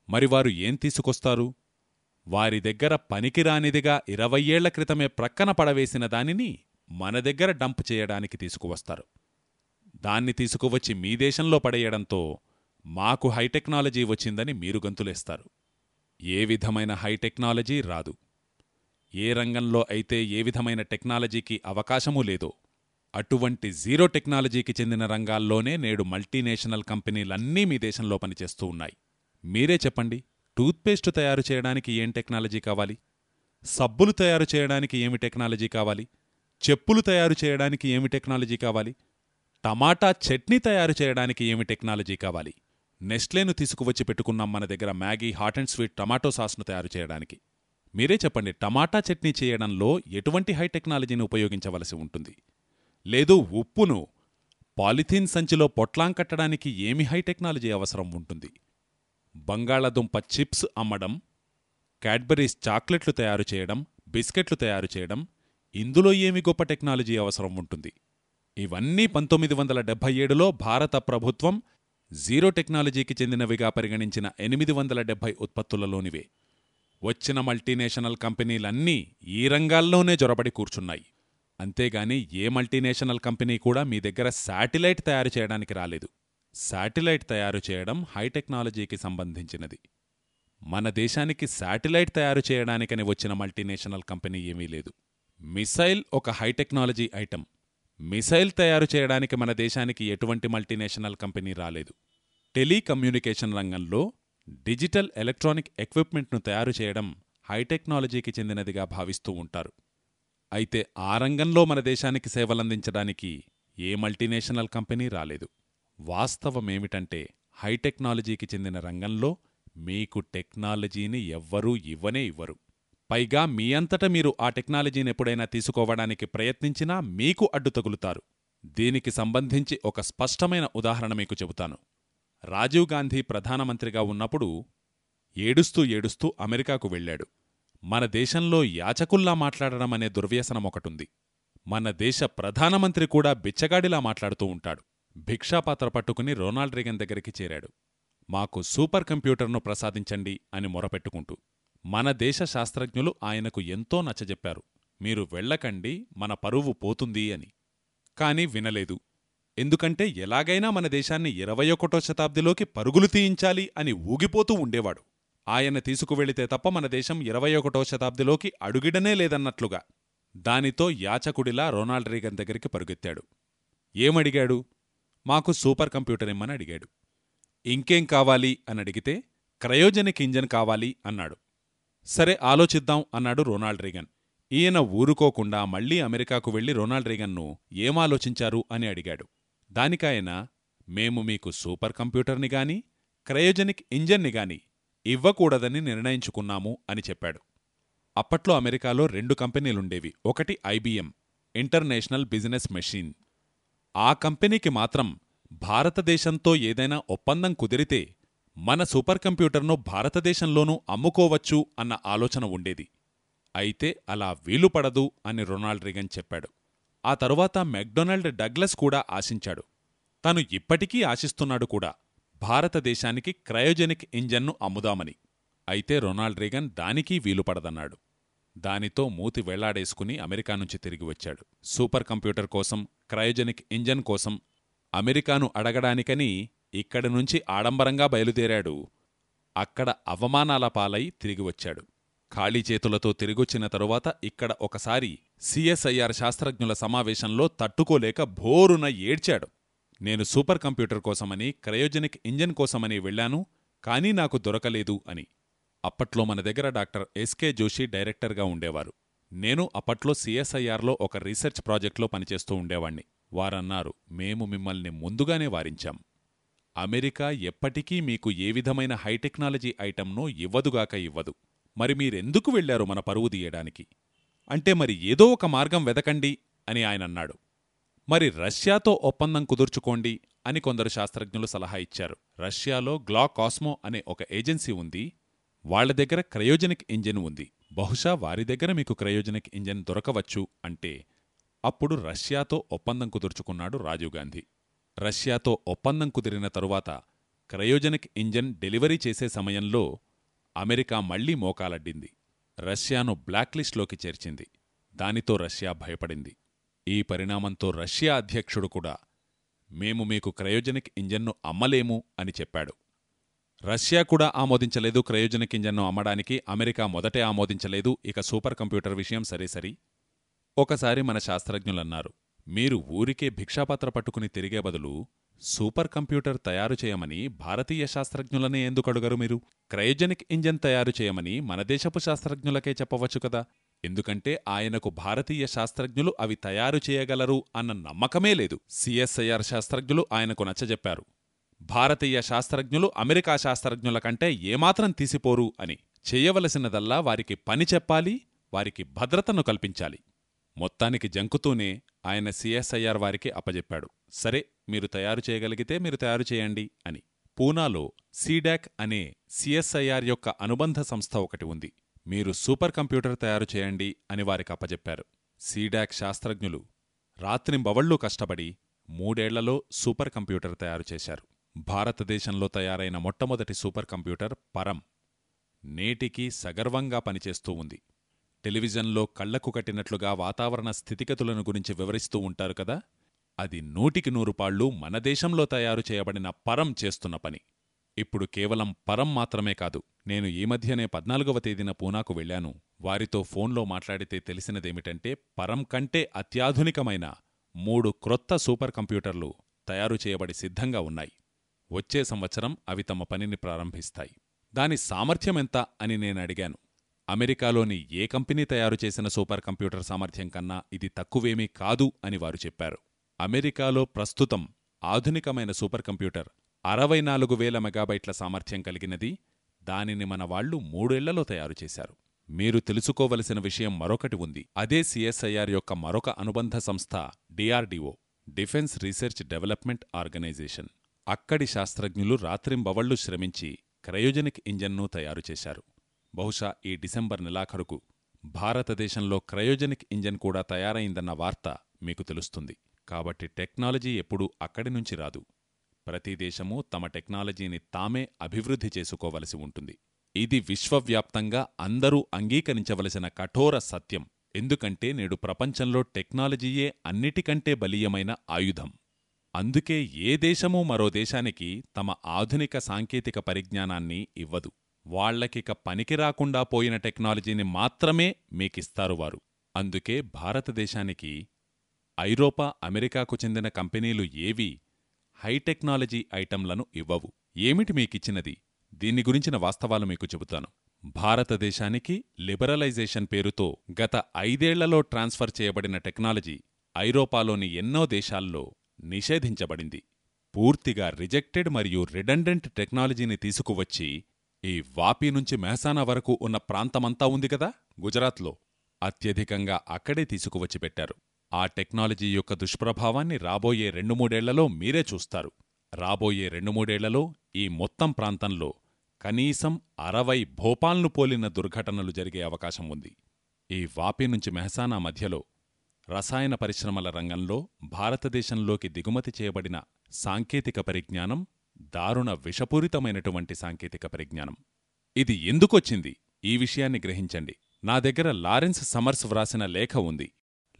మరి వారు ఏం తీసుకొస్తారు? వారి దగ్గర పనికిరానిదిగా ఇరవయ్యేళ్ళ క్రితమే ప్రక్కన పడవేసిన దానిని మన దగ్గర డంప్ చేయడానికి తీసుకువస్తారు. దాన్ని తీసుకువచ్చి మీ దేశంలో పడేయడంతో మాకు హైటెక్నాలజీ వచ్చిందని మీరు గంతులేస్తారు. ఏ విధమైన హైటెక్నాలజీ రాదు. ఏ రంగంలో అయితే ఏ విధమైన టెక్నాలజీకి అవకాశమూ లేదో అటువంటి జీరో టెక్నాలజీకి చెందిన రంగాల్లోనే నేడు మల్టీనేషనల్ కంపెనీలన్నీ మీ దేశంలో పనిచేస్తూ ఉన్నాయి. మీరే చెప్పండి టూత్పేస్ట్ తయారు చేయడానికి ఏం టెక్నాలజీ కావాలి? సబ్బులు తయారు చేయడానికి ఏమి టెక్నాలజీ కావాలి? చెప్పులు తయారు చేయడానికి ఏమి టెక్నాలజీ కావాలి? టమాటా చట్నీ తయారు చేయడానికి ఏమి టెక్నాలజీ కావాలి? నెస్ట్లేను తీసుకువచ్చి పెట్టుకున్నాం మన దగ్గర Maggi hot and sweet tomato సాస్ను తయారు చేయడానికి. మీరే చెప్పండి టమాటా చట్నీ చేయడంలో ఎటువంటి హై టెక్నాలజీని ఉపయోగించవలసి ఉంటుంది? లేదు ఉప్పును. పాలిథీన్ సంచిలో పొట్లాం కట్టడానికి ఏమి హై టెక్నాలజీ అవసరం ఉంటుంది? బంగాళదుంప చిప్స్ అమ్మడం క్యాడ్బరీస్ చాక్లెట్లు తయారు చేయడం బిస్కెట్లు తయారు చేయడం ఇందులో ఏమి గొప్ప టెక్నాలజీ అవసరం ఉంటుంది? ఇవన్నీ పంతొమ్మిది వందల డెబ్భై ఏడులో భారత ప్రభుత్వం జీరో టెక్నాలజీకి చెందినవిగా పరిగణించిన ఎనిమిది వందల డెబ్భై ఉత్పత్తులలోనివే. వచ్చిన మల్టీనేషనల్ కంపెనీలన్నీ ఈ రంగాల్లోనే జొరబడి కూర్చున్నాయి. అంతేగాని ఏ మల్టీనేషనల్ కంపెనీ కూడా మీ దగ్గర శాటిలైట్ తయారు చేయడానికి రాలేదు. శాటిలైట్ తయారు చేయడం హైటెక్నాలజీకి సంబంధించినది. మన దేశానికి శాటిలైట్ తయారు చేయడానికని వచ్చిన మల్టీనేషనల్ కంపెనీ ఏమీ లేదు. మిసైల్ ఒక హైటెక్నాలజీ ఐటెం మిసైల్ తయారు చేయడానికి మన దేశానికి ఎటువంటి మల్టీనేషనల్ కంపెనీ రాలేదు. టెలికమ్యూనికేషన్ రంగంలో డిజిటల్ ఎలక్ట్రానిక్ ఎక్విప్మెంట్ను తయారు చేయడం హైటెక్నాలజీకి చెందినదిగా భావిస్తూ ఉంటారు. అయితే ఆ రంగంలో మన దేశానికి సేవలందించడానికి ఏ మల్టీనేషనల్ కంపెనీ రాలేదు. వాస్తవమేమిటంటే హైటెక్నాలజీకి చెందిన రంగంలో మీకు టెక్నాలజీని ఎవ్వరూ ఇవ్వనే ఇవ్వరు. పైగా మీ అంతట మీరు ఆ టెక్నాలజీని ఎప్పుడైనా తీసుకోవడానికి ప్రయత్నించినా మీకు అడ్డు తగులుతారు. దీనికి సంబంధించి ఒక స్పష్టమైన ఉదాహరణ మీకు చెబుతాను. రాజీవ్ గాంధీ ప్రధానమంత్రిగా ఉన్నప్పుడు ఏడుస్తూ ఏడుస్తూ అమెరికాకు వెళ్ళాడు. మన దేశంలో యాచకుల్లా మాట్లాడడం అనే దుర్వ్యసనం ఒకటుంది. మన దేశ ప్రధానమంత్రి కూడా బిచ్చగాడిలా మాట్లాడుతూ ఉంటాడు. భిక్షాపాత్ర పట్టుకుని రొనాల్డ్ రేగన్ దగ్గరికి చేరాడు. మాకు సూపర్ కంప్యూటర్ను ప్రసాదించండి అని మొరపెట్టుకుంటూ. మన దేశ శాస్త్రజ్ఞులు ఆయనకు ఎంతో నచ్చజెప్పారు. మీరు వెళ్ళకండి మన పరువు పోతుంది అని. కాని వినలేదు. ఎందుకంటే ఎలాగైనా మన దేశాన్ని ఇరవై ఒకటో శతాబ్దిలోకి పరుగులు తీయించాలి అని ఊగిపోతూ ఉండేవాడు. ఆయన తీసుకువెళితే తప్ప మన దేశం ఇరవై ఒకటో శతాబ్దిలోకి అడుగిడనే లేదన్నట్లుగా. దానితో యాచకుడిలా రొనాల్డ్ రీగన్ దగ్గరికి పరుగెత్తాడు. ఏమడిగాడు? మాకు సూపర్ కంప్యూటర్ ఇమ్మని అడిగాడు. ఇంకేం కావాలి అని అడిగితే క్రయోజనిక్ ఇంజన్ కావాలి అన్నాడు. సరే ఆలోచిద్దాం అన్నాడు రొనాల్డ్ రీగన్. ఈయన ఊరుకోకుండా మళ్ళీ అమెరికాకు వెళ్ళి రొనాల్డ్ రీగన్ను ఏమాలోచించారు అని అడిగాడు. దానికాయన మేము మీకు సూపర్ కంప్యూటర్ని గాని క్రయోజనిక్ ఇంజన్ని గాని ఇవ్వకూడదని నిర్ణయించుకున్నాము అని చెప్పాడు. అప్పట్లో అమెరికాలో రెండు కంపెనీలుండేవి. ఒకటి ఐబిఎం ఇంటర్నేషనల్ బిజినెస్ మెషీన్. ఆ కంపెనీకి మాత్రం భారతదేశంతో ఏదైనా ఒప్పందం కుదిరితే మన సూపర్ కంప్యూటర్ను భారతదేశంలోనూ అమ్ముకోవచ్చు అన్న ఆలోచన ఉండేది. అయితే అలా వీలుపడదు అని రొనాల్డ్ రిగన్ చెప్పాడు. ఆ తరువాత మెక్డొనాల్డ్ డగ్లస్ కూడా ఆశించాడు. తను ఇప్పటికీ ఆశిస్తున్నాడు కూడా. భారతదేశానికి క్రయోజెనిక్ ఇంజన్ను అమ్ముదామని. అయితే రొనాల్డ్ రీగన్ దానికీ వీలుపడదన్నాడు. దానితో మూతి వెళ్ళాడేసుకుని అమెరికా నుంచి తిరిగి వచ్చాడు. సూపర్ కంప్యూటర్ కోసం క్రయోజెనిక్ ఇంజన్ కోసం అమెరికాను అడగడానికని ఇక్కడి నుంచి ఆడంబరంగా బయలుదేరాడు. అక్కడ అవమానాల పాలై తిరిగి వచ్చాడు. ఖాళీ చేతులతో తిరిగొచ్చిన తరువాత ఇక్కడ ఒకసారి సిఎస్ఐఆర్ శాస్త్రజ్ఞుల సమావేశంలో తట్టుకోలేక భోరున ఏడ్చాడు. నేను సూపర్ కంప్యూటర్ కోసమని క్రయోజెనిక్ ఇంజన్ కోసమని వెళ్ళాను కానీ నాకు దొరకలేదు అని. అప్పట్లో మన దగ్గర డాక్టర్ ఎస్కే జోషి డైరెక్టర్గా ఉండేవారు. నేను అప్పట్లో సిఎస్ఐఆర్లో ఒక రీసెర్చ్ ప్రాజెక్ట్లో పనిచేస్తూ ఉండేవాణ్ణి. వారన్నారు మేము మిమ్మల్ని ముందుగానే వారించాం. అమెరికా ఎప్పటికీ మీకు ఏ విధమైన హైటెక్నాలజీ ఐటెంను ఇవ్వదుగాక ఇవ్వదు. మరి మీరెందుకు వెళ్ళారు మన పరువు తీయడానికి? అంటే మరి ఏదో ఒక మార్గం వెదకండి అని ఆయనన్నాడు మరి రష్యాతో ఒప్పందం కుదుర్చుకోండి అని కొందరు శాస్త్రజ్ఞులు సలహా ఇచ్చారు. రష్యాలో గ్లా కాస్మో అనే ఒక ఏజెన్సీ ఉంది. వాళ్ళ దగ్గర క్రయోజనిక్ ఇంజిన్ ఉంది. బహుశా వారి దగ్గర మీకు క్రయోజనిక్ ఇంజిన్ దొరకవచ్చు అంటే అప్పుడు రష్యాతో ఒప్పందం కుదుర్చుకున్నాడు రాజీవ్ గాంధీ. రష్యాతో ఒప్పందం కుదిరిన తరువాత క్రయోజనిక్ ఇంజన్ డెలివరీ చేసే సమయంలో అమెరికా మళ్ళీ మోకాలడ్డింది. రష్యాను బ్లాక్లిస్ట్లోకి చేర్చింది. దానితో రష్యా భయపడింది. ఈ పరిణామంతో రష్యా అధ్యక్షుడు కూడా మేము మీకు క్రయోజనిక్ ఇంజన్ను అమ్మలేము అని చెప్పాడు. రష్యా కూడా ఆమోదించలేదు క్రయోజనిక్ ఇంజన్ను అమ్మడానికి అమెరికా మొదటే ఆమోదించలేదు. ఇక సూపర్ కంప్యూటర్ విషయం సరేసరి ఒకసారి మన శాస్త్రజ్ఞులన్నారు మీరు ఊరికే భిక్షాపాత్ర పట్టుకుని తిరిగే బదులు సూపర్ కంప్యూటర్ తయారు చేయమని భారతీయ శాస్త్రజ్ఞులనే ఎందుకు అడుగరు మీరు? క్రయోజనిక్ ఇంజన్ తయారు చేయమని మన దేశపు శాస్త్రజ్ఞులకే చెప్పవచ్చు కదా. ఎందుకంటే ఆయనకు భారతీయ శాస్త్రజ్ఞులు అవి తయారు చేయగలరు అన్న నమ్మకమే లేదు. సిఎస్ఐఆర్ శాస్త్రజ్ఞులు ఆయనకు నచ్చజెప్పారు. భారతీయ శాస్త్రజ్ఞులు అమెరికా శాస్త్రజ్ఞుల కంటే ఏమాత్రం తీసిపోరు అని చేయవలసినదల్లా వారికి పని చెప్పాలి వారికి భద్రతను కల్పించాలి. మొత్తానికి జంకుతూనే ఆయన సిఎస్ఐఆర్ వారికి అప్పజెప్పాడు. సరే మీరు తయారు చేయగలిగితే మీరు తయారు చేయండి అని. పూనాలో సీడాక్ అనే సిఎస్ఐఆర్ యొక్క అనుబంధ సంస్థ ఒకటి ఉంది. మీరు సూపర్ కంప్యూటర్ తయారు చేయండి అని వారికి అప్పజెప్పారు. సీడాక్ శాస్త్రజ్ఞులు రాత్రింబవళ్ళూ కష్టపడి మూడేళ్ళలో సూపర్ కంప్యూటర్ తయారు చేశారు. భారతదేశంలో తయారైన మొట్టమొదటి సూపర్ కంప్యూటర్ పరం నేటికి సగర్వంగా పనిచేస్తూ ఉంది. టెలివిజన్లో కళ్ళకు కట్టినట్లుగా వాతావరణ స్థితిగతులను గురించి వివరిస్తూ ఉంటారు కదా? అది నూటికి నూరు మనదేశంలో మన దేశంలో తయారు చేయబడిన పరం చేస్తున్న పని. ఇప్పుడు కేవలం పరం మాత్రమే కాదు నేను ఈ మధ్యనే పద్నాలుగవ తేదీన పూనాకు వెళ్ళాను వారితో ఫోన్లో మాట్లాడితే తెలిసినదేమిటంటే పరం కంటే అత్యాధునికమైన మూడు క్రొత్త సూపర్ కంప్యూటర్లు తయారు చేయబడి సిద్ధంగా ఉన్నాయి. వచ్చే సంవత్సరం అవి తమ పనిని ప్రారంభిస్తాయి. దాని సామర్థ్యమెంత అని నేనడిగాను అమెరికాలోని ఏ కంపెనీ తయారు చేసిన సూపర్ కంప్యూటర్ సామర్థ్యం కన్నా ఇది తక్కువేమీ కాదు అని వారు చెప్పారు. అమెరికాలో ప్రస్తుతం ఆధునికమైన సూపర్ కంప్యూటర్ అరవై నాలుగు వేల మెగాబైట్ల సామర్థ్యం కలిగినది దానిని మన వాళ్ళు మూడేళ్ళలో తయారుచేశారు మీరు తెలుసుకోవలసిన విషయం మరొకటి ఉంది. అదే సిఎస్ఐఆర్ యొక్క మరొక అనుబంధ సంస్థ DRDO defence research development organisation. అక్కడి శాస్త్రజ్ఞులు రాత్రింబవళ్ళు శ్రమించి క్రయోజెనిక్ ఇంజన్ను తయారుచేశారు బహుశా ఈ డిసెంబర్ నెలాఖరుకు భారతదేశంలో క్రయోజెనిక్ ఇంజన్ కూడా తయారైందన్న వార్త మీకు తెలుస్తుంది. కాబట్టి టెక్నాలజీ ఎప్పుడూ అక్కడి నుంచి రాదు. ప్రతి దేశమూ తమ టెక్నాలజీని తామే అభివృద్ధి చేసుకోవలసి ఉంటుంది. ఇది విశ్వవ్యాప్తంగా అందరూ అంగీకరించవలసిన కఠోర సత్యం. ఎందుకంటే నేడు ప్రపంచంలో టెక్నాలజీయే అన్నిటికంటే బలీయమైన ఆయుధం. అందుకే ఏ దేశమూ మరో దేశానికి తమ ఆధునిక సాంకేతిక పరిజ్ఞానాన్ని ఇవ్వదు. వాళ్ళకిక పనికిరాకుండా పోయిన టెక్నాలజీని మాత్రమే మీకిస్తారు వారు. అందుకే భారతదేశానికి ఐరోపా అమెరికాకు చెందిన కంపెనీలు ఏవీ హైటెక్నాలజీ ఐటంలను ఇవ్వవు. ఏమిటి మీకిచ్చినది? దీని గురించిన వాస్తవాలు మీకు చెబుతాను. భారతదేశానికి లిబరలైజేషన్ పేరుతో గత ఐదేళ్ళలో ట్రాన్స్ఫర్ చేయబడిన టెక్నాలజీ ఐరోపాలోని ఎన్నో దేశాల్లో నిషేధించబడింది. పూర్తిగా రిజెక్టెడ్ మరియు రిడండెంట్ టెక్నాలజీని తీసుకువచ్చి ఈ వాపీ నుంచి మెహసానా వరకు ఉన్న ప్రాంతమంతా ఉంది కదా గుజరాత్లో. అత్యధికంగా అక్కడే తీసుకువచ్చి పెట్టారు ఆ టెక్నాలజీ యొక్క దుష్ప్రభావాన్ని రాబోయే రెండు మూడేళ్ళలో మీరే చూస్తారు. రాబోయే రెండు మూడేళ్ళలో ఈ మొత్తం ప్రాంతంలో కనీసం అరవై భోపాల్ను పోలిన దుర్ఘటనలు జరిగే అవకాశం ఉంది. ఈ వాపి నుంచి మెహసానా మధ్యలో రసాయన పరిశ్రమల రంగంలో భారతదేశంలోకి దిగుమతి చేయబడిన సాంకేతిక పరిజ్ఞానం దారుణ విషపూరితమైనటువంటి సాంకేతిక పరిజ్ఞానం. ఇది ఎందుకొచ్చింది? ఈ విషయాన్ని గ్రహించండి. నా దగ్గర లారెన్స్ సమర్స్ వ్రాసిన లేఖ ఉంది.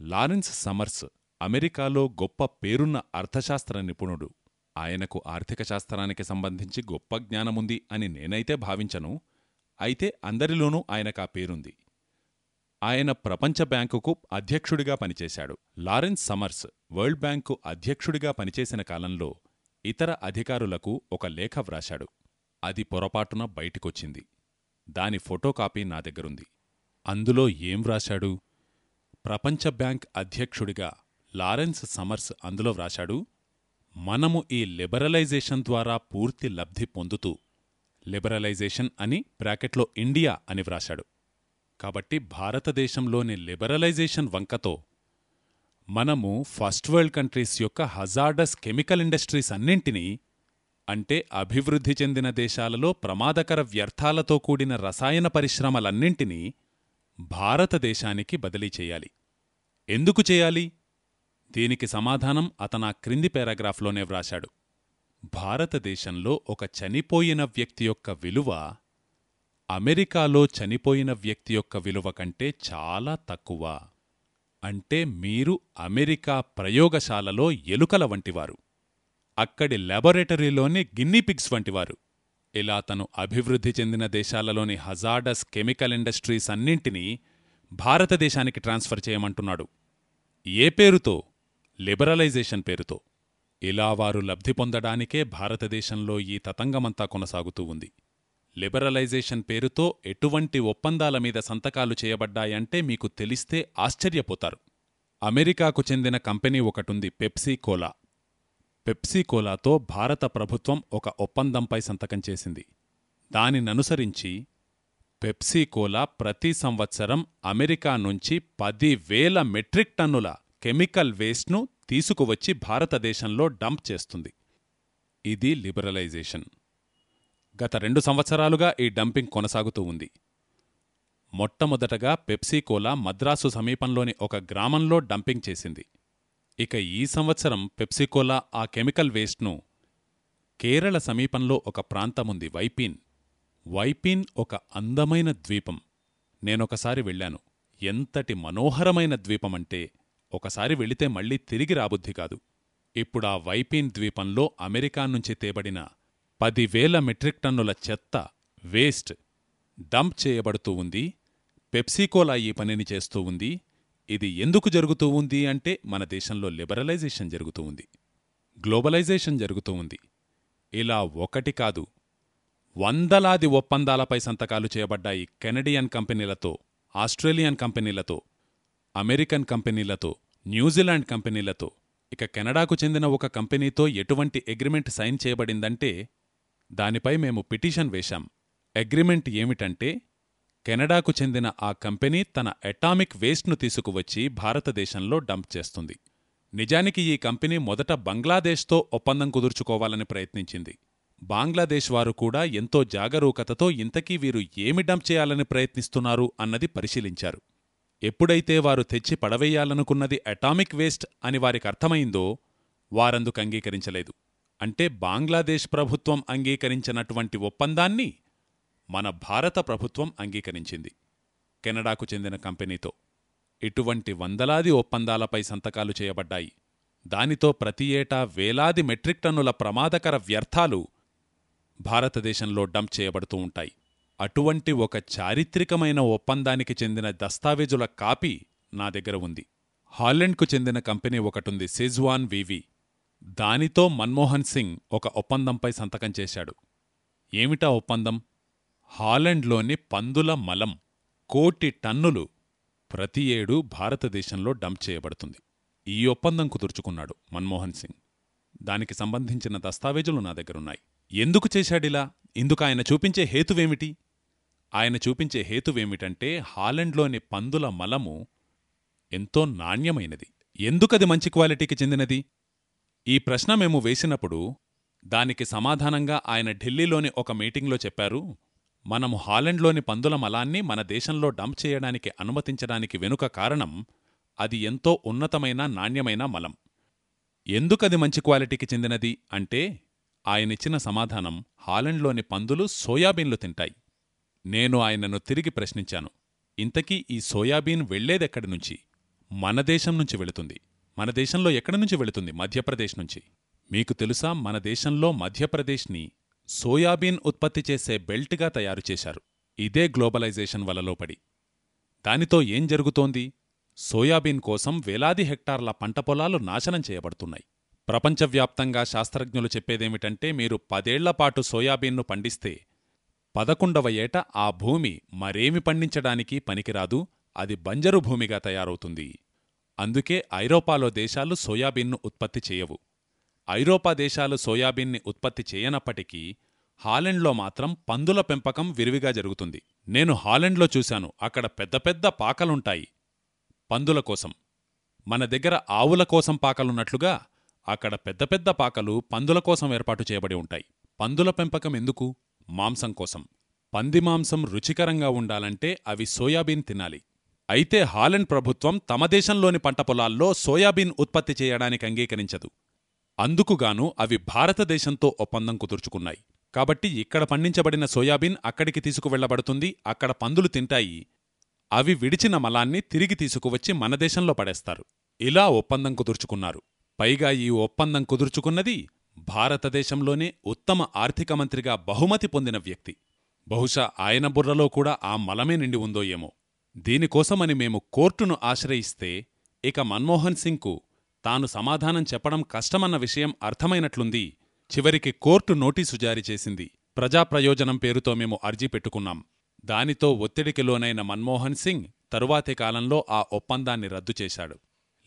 లారెన్స్ సమర్స్ అమెరికాలో గొప్ప పేరున్న అర్థశాస్త్ర నిపుణుడు. ఆయనకు ఆర్థిక శాస్త్రానికి సంబంధించి గొప్ప జ్ఞానముంది అని నేనైతే భావించను. అయితే అందరిలోనూ ఆయనకా పేరుంది. ఆయన ప్రపంచ బ్యాంకుకు అధ్యక్షుడిగా పనిచేశాడు. లారెన్స్ సమర్స్ వరల్డ్ బ్యాంకు అధ్యక్షుడిగా పనిచేసిన కాలంలో ఇతర అధికారులకు ఒక లేఖ వ్రాశాడు. అది పొరపాటున బయటికొచ్చింది. దాని ఫోటోకాపీ నా దగ్గరుంది. అందులో ఏం వ్రాశాడు? ప్రపంచ బ్యాంక్ అధ్యక్షుడిగా లారెన్స్ సమర్స్ అందులో వ్రాశాడు మనము ఈ లిబరలైజేషన్ ద్వారా పూర్తి లబ్ధి పొందుతూ లిబరలైజేషన్ అని బ్రాకెట్లో ఇండియా అని వ్రాశాడు. కాబట్టి భారతదేశంలోని లిబరలైజేషన్ వంకతో మనము ఫస్ట్ వరల్డ్ కంట్రీస్ యొక్క హజార్డస్ కెమికల్ ఇండస్ట్రీస్ అన్నింటినీ అంటే అభివృద్ధి చెందిన దేశాలలో ప్రమాదకర వ్యర్థాలతో కూడిన రసాయన పరిశ్రమలన్నింటినీ భారతదేశానికి బదిలీ చేయాలి. ఎందుకు చేయాలి? దీనికి సమాధానం అతనా క్రింది పారాగ్రాఫ్లోనే వ్రాశాడు. భారతదేశంలో ఒక చనిపోయిన వ్యక్తి యొక్క విలువ అమెరికాలో చనిపోయిన వ్యక్తి యొక్క విలువ కంటే చాలా తక్కువ. అంటే మీరు అమెరికా ప్రయోగశాలలో ఎలుకల వంటివారు. అక్కడి లాబొరేటరీలోని గిన్నీపిగ్స్ వంటివారు. ఇలా తను అభివృద్ధి చెందిన దేశాలలోని హజార్డస్ కెమికల్ ఇండస్ట్రీస్ అన్నింటినీ భారతదేశానికి ట్రాన్స్ఫర్ చేయమంటున్నాడు. ఏ పేరుతో? లిబరలైజేషన్ పేరుతో. ఇలా వారు లబ్ధి పొందడానికే భారతదేశంలో ఈ తతంగమంతా కొనసాగుతూ ఉంది. లిబరలైజేషన్ పేరుతో ఎటువంటి ఒప్పందాల మీద సంతకాలు చేయబడ్డాయంటే మీకు తెలిస్తే ఆశ్చర్యపోతారు. అమెరికాకు చెందిన కంపెనీ ఒకటుంది పెప్సీ కోలా. పెప్సీకోలాతో భారత ప్రభుత్వం ఒక ఒప్పందంపై సంతకం చేసింది. దానిననుసరించి పెప్సీకోలా ప్రతి సంవత్సరం అమెరికా నుంచి పదివేల మెట్రిక్ టన్నుల కెమికల్ వేస్ట్ను తీసుకువచ్చి భారతదేశంలో డంప్ చేస్తుంది. ఇది లిబరలైజేషన్. గత రెండు సంవత్సరాలుగా ఈ డంపింగ్ కొనసాగుతూ ఉంది. మొట్టమొదటగా పెప్సీకోలా మద్రాసు సమీపంలోని ఒక గ్రామంలో డంపింగ్ చేసింది. ఇక ఈ సంవత్సరం పెప్సికోలా ఆ కెమికల్ వేస్ట్ను కేరళ సమీపంలో ఒక ప్రాంతముంది వైపీన్. వైపీన్ ఒక అందమైన ద్వీపం. నేనొకసారి వెళ్ళాను. ఎంతటి మనోహరమైన ద్వీపమంటే ఒకసారి వెళితే మళ్ళీ తిరిగి రాబుద్ధి కాదు. ఇప్పుడా వైపీన్ ద్వీపంలో అమెరికా నుంచి తేబడిన పదివేల మెట్రిక్ టన్నుల చెత్త వేస్ట్ డంప్ చేయబడుతూ ఉంది. పెప్సీకోలా ఈ పనిని చేస్తూ ఉంది. ఇది ఎందుకు జరుగుతూ ఉంది అంటే మన దేశంలో లిబరలైజేషన్ జరుగుతూ ఉంది. గ్లోబలైజేషన్ జరుగుతూ ఉంది. ఇలా ఒకటి కాదు వందలాది ఒప్పందాలపై సంతకాలు చేయబడ్డాయి కెనడియన్ కంపెనీలతో ఆస్ట్రేలియన్ కంపెనీలతో అమెరికన్ కంపెనీలతో న్యూజిలాండ్ కంపెనీలతో. ఇక కెనడాకు చెందిన ఒక కంపెనీతో ఎటువంటి అగ్రిమెంట్ సైన్ చేయబడిందంటే దానిపై మేము పిటిషన్ వేశాం. అగ్రిమెంట్ ఏమిటంటే కెనడాకు చెందిన ఆ కంపెనీ తన అటామిక్ వేస్ట్ను తీసుకువచ్చి భారతదేశంలో డంప్ చేస్తుంది. నిజానికి ఈ కంపెనీ మొదట బంగ్లాదేశ్తో ఒప్పందం కుదుర్చుకోవాలని ప్రయత్నించింది. బాంగ్లాదేశ్ వారు కూడా ఎంతో జాగరూకతతో ఇంతకీ వీరు ఏమి డంప్ చేయాలని ప్రయత్నిస్తున్నారు అన్నది పరిశీలించారు. ఎప్పుడైతే వారు తెచ్చి పడవేయాలనుకున్నది అటామిక్ వేస్ట్ అని వారికి అర్థమైందో వారందుకు అంగీకరించలేదు. అంటే బంగ్లాదేశ్ ప్రభుత్వం అంగీకరించినటువంటి ఒప్పందాన్ని మన భారత ప్రభుత్వం అంగీకరించింది. కెనడాకు చెందిన కంపెనీతో. ఇటువంటి వందలాది ఒప్పందాలపై సంతకాలు చేయబడ్డాయి. దానితో ప్రతి ఏటా వేలాది మెట్రిక్ టన్నుల ప్రమాదకర వ్యర్థాలు భారతదేశంలో డంప్ చేయబడుతూ ఉంటాయి. అటువంటి ఒక చారిత్రికమైన ఒప్పందానికి చెందిన దస్తావేజుల కాపీ నా దగ్గర ఉంది. హాలెండ్కు చెందిన కంపెనీ ఒకటుంది సెజ్వాన్ వివి. దానితో మన్మోహన్ సింగ్ ఒక ఒప్పందంపై సంతకం చేశాడు. ఏమిటా ఒప్పందం? హాలెండ్లోని పందుల మలం కోటి టన్నులు ప్రతి ఏడూ భారతదేశంలో డంప్ చేయబడుతుంది. ఈ ఒప్పందం కుదుర్చుకున్నాడు మన్మోహన్ సింగ్. దానికి సంబంధించిన దస్తావేజులు నా దగ్గరున్నాయి. ఎందుకు చేశాడిలా ఇందుకు ఆయన చూపించే హేతువేమిటి? ఆయన చూపించే హేతువేమిటంటే హాలెండ్లోని పందుల మలము ఎంతో నాణ్యమైనది. ఎందుకది మంచి క్వాలిటీకి చెందినది? ఈ ప్రశ్న మేము వేసినప్పుడు దానికి సమాధానంగా ఆయన ఢిల్లీలోని ఒక మీటింగ్లో చెప్పారు. మనము హాలెండ్లోని పందుల మలాన్ని మన దేశంలో డంప్ చేయడానికి అనుమతించడానికి వెనుక కారణం అది ఎంతో ఉన్నతమైన నాణ్యమైన మలం. ఎందుకది మంచి క్వాలిటీకి చెందినది అంటే ఆయనిచ్చిన సమాధానం హాలెండ్లోని పందులు సోయాబీన్లు తింటాయి. నేను ఆయనను తిరిగి ప్రశ్నించాను. ఇంతకీ ఈ సోయాబీన్ వెళ్ళేదెక్కడి నుంచి? మన దేశం నుంచి వెళుతుంది. మన దేశంలో ఎక్కడి నుంచి వెళుతుంది? మధ్యప్రదేశ్ నుంచి. మీకు తెలుసా మన దేశంలో మధ్యప్రదేశ్ని సోయాబీన్ ఉత్పత్తి చేసే బెల్ట్గా తయారు చేశారు. ఇదే గ్లోబలైజేషన్ వలలో పడి దానితో ఏం జరుగుతోంది? సోయాబీన్ కోసం వేలాది హెక్టార్ల పంట పొలాలు నాశనం చేయబడుతున్నాయి. ప్రపంచవ్యాప్తంగా శాస్త్రజ్ఞులు చెప్పేదేమిటంటే మీరు పదేళ్ళపాటు సోయాబీన్ను పండిస్తే పదకొండవ ఏట ఆ భూమి మరేమి పండించడానికి పనికిరాదు అది బంజరు భూమిగా తయారవుతుంది. అందుకే ఐరోపాలో దేశాలు సోయాబీన్ను ఉత్పత్తి చేయవు. ఐరోపా దేశాలు సోయాబీన్ని ఉత్పత్తి చేయనప్పటికీ హాలెండ్లో మాత్రం పందుల పెంపకం విరివిగా జరుగుతుంది. నేను హాలెండ్లో చూశాను. అక్కడ పెద్ద పెద్ద పాకలుంటాయి. పందుల కోసం. మన దగ్గర ఆవుల కోసం పాకలున్నట్లుగా అక్కడ పెద్ద పెద్ద పాకలు పందుల కోసం ఏర్పాటు చేయబడి ఉంటాయి. పందుల పెంపకం ఎందుకు? మాంసం కోసం. పంది మాంసం రుచికరంగా ఉండాలంటే అవి సోయాబీన్ తినాలి. అయితే హాలెండ్ ప్రభుత్వం తమ దేశంలోని పంట పొలాల్లో సోయాబీన్ ఉత్పత్తి చేయడానికి అంగీకరించదు. అందుకుగాను అవి భారతదేశంతో ఒప్పందం కుదుర్చుకున్నాయి. కాబట్టి ఇక్కడ పండించబడిన సోయాబీన్ అక్కడికి తీసుకువెళ్ళబడుతుంది అక్కడ పందులు తింటాయి. అవి విడిచిన మలాన్ని తిరిగి తీసుకువచ్చి మన దేశంలో పడేస్తారు. ఇలా ఒప్పందం కుదుర్చుకున్నారు. పైగా ఈ ఒప్పందం కుదుర్చుకున్నది భారతదేశంలోనే ఉత్తమ ఆర్థిక మంత్రిగా బహుమతి పొందిన వ్యక్తి. బహుశా ఆయన బుర్రలో కూడా ఆ మలమే నిండి ఉందో ఏమో. దీనికోసమని మేము కోర్టును ఆశ్రయిస్తే ఇక మన్మోహన్ సింగ్కు తాను సమాధానం చెప్పడం కష్టమన్న విషయం అర్థమైనట్లుంది. చివరికి కోర్టు నోటీసు జారీ చేసింది. ప్రజాప్రయోజనం పేరుతో మేము అర్జీ పెట్టుకున్నాం. దానితో ఒత్తిడికి లోనైన మన్మోహన్ సింగ్ తరువాతి కాలంలో ఆ ఒప్పందాన్ని రద్దు చేశాడు.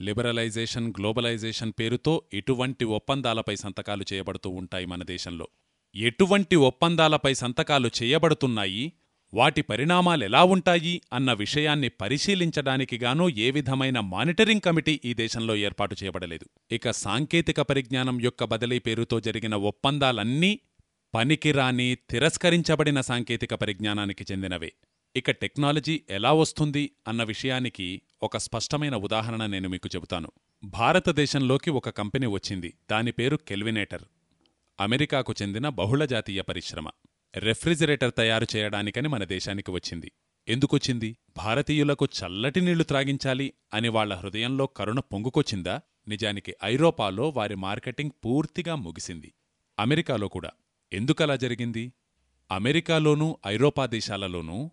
లిబరలైజేషన్ గ్లోబలైజేషన్ పేరుతో ఇటువంటి ఒప్పందాలపై సంతకాలు చేయబడుతూ ఉంటాయి మన దేశంలో. ఎటువంటి ఒప్పందాలపై సంతకాలు చేయబడుతున్నాయి? వాటి పరిణామాలెలా ఉంటాయి అన్న విషయాన్ని పరిశీలించడానికిగానూ ఏ విధమైన మానిటరింగ్ కమిటీ ఈ దేశంలో ఏర్పాటు చేయబడలేదు. ఇక సాంకేతిక పరిజ్ఞానం యొక్క బదిలీ పేరుతో జరిగిన ఒప్పందాలన్నీ పనికిరాని తిరస్కరించబడిన సాంకేతిక పరిజ్ఞానానికి చెందినవే. ఇక టెక్నాలజీ ఎలా వస్తుంది అన్న విషయానికి ఒక స్పష్టమైన ఉదాహరణ నేను మీకు చెబుతాను. భారతదేశంలోకి ఒక కంపెనీ వచ్చింది. దాని పేరు కెల్వినేటర్. అమెరికాకు చెందిన బహుళజాతీయ పరిశ్రమ. రెఫ్రిజిరేటర్ తయారు చేయడానికని మన దేశానికి వచ్చింది. ఎందుకొచ్చింది? భారతీయులకు చల్లటి నీళ్ళు త్రాగించాలి అని వాళ్ళ హృదయంలో కరుణ పొంగుకొచ్చిందా? నిజానికి ఐరోపాలో వారి మార్కెటింగ్ పూర్తిగా ముగిసింది. అమెరికాలో కూడా. ఎందుకలా జరిగింది? అమెరికాలోనూ ఐరోపా దేశాలలోనూ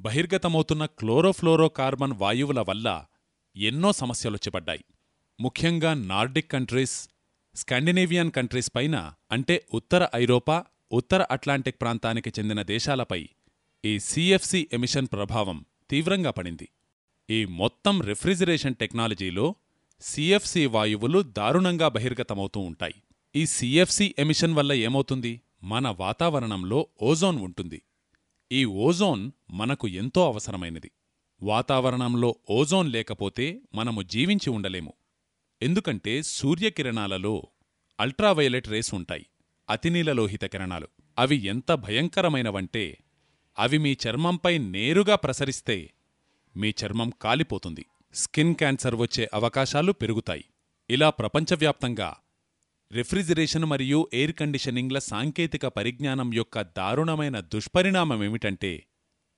బహిర్గతమవుతున్న క్లోరోఫ్లోరోకార్బన్ వాయువుల వల్ల ఎన్నో సమస్యలొచ్చిపడ్డాయి ముఖ్యంగా నార్డిక్ కంట్రీస్ స్కాండినేవియన్ కంట్రీస్ పైన అంటే ఉత్తర ఐరోపా ఉత్తర అట్లాంటిక్ ప్రాంతానికి చెందిన దేశాలపై ఈ సిఎఫ్సి ఎమిషన్ ప్రభావం తీవ్రంగా పడింది. ఈ మొత్తం రిఫ్రిజిరేషన్ టెక్నాలజీలో సిఎఫ్సి వాయువులు దారుణంగా బహిర్గతమవుతూ ఉంటాయి. ఈ సిఎఫ్సి ఎమిషన్ వల్ల ఏమవుతుంది? మన వాతావరణంలో ఓజోన్ ఉంటుంది. ఈ ఓజోన్ మనకు ఎంతో అవసరమైనది. వాతావరణంలో ఓజోన్ లేకపోతే మనము జీవించి ఉండలేము. ఎందుకంటే సూర్యకిరణాలలో అల్ట్రావయలెట్ రేస్ ఉంటాయి. అతినీలలోహిత కిరణాలు. అవి ఎంత భయంకరమైనవంటే అవి మీ చర్మంపై నేరుగా ప్రసరిస్తే మీ చర్మం కాలిపోతుంది. స్కిన్ క్యాన్సర్ వచ్చే అవకాశాలు పెరుగుతాయి. ఇలా ప్రపంచవ్యాప్తంగా రిఫ్రిజిరేషన్ మరియు ఎయిర్ కండిషనింగ్ల సాంకేతిక పరిజ్ఞానం యొక్క దారుణమైన దుష్పరిణామమేమిటంటే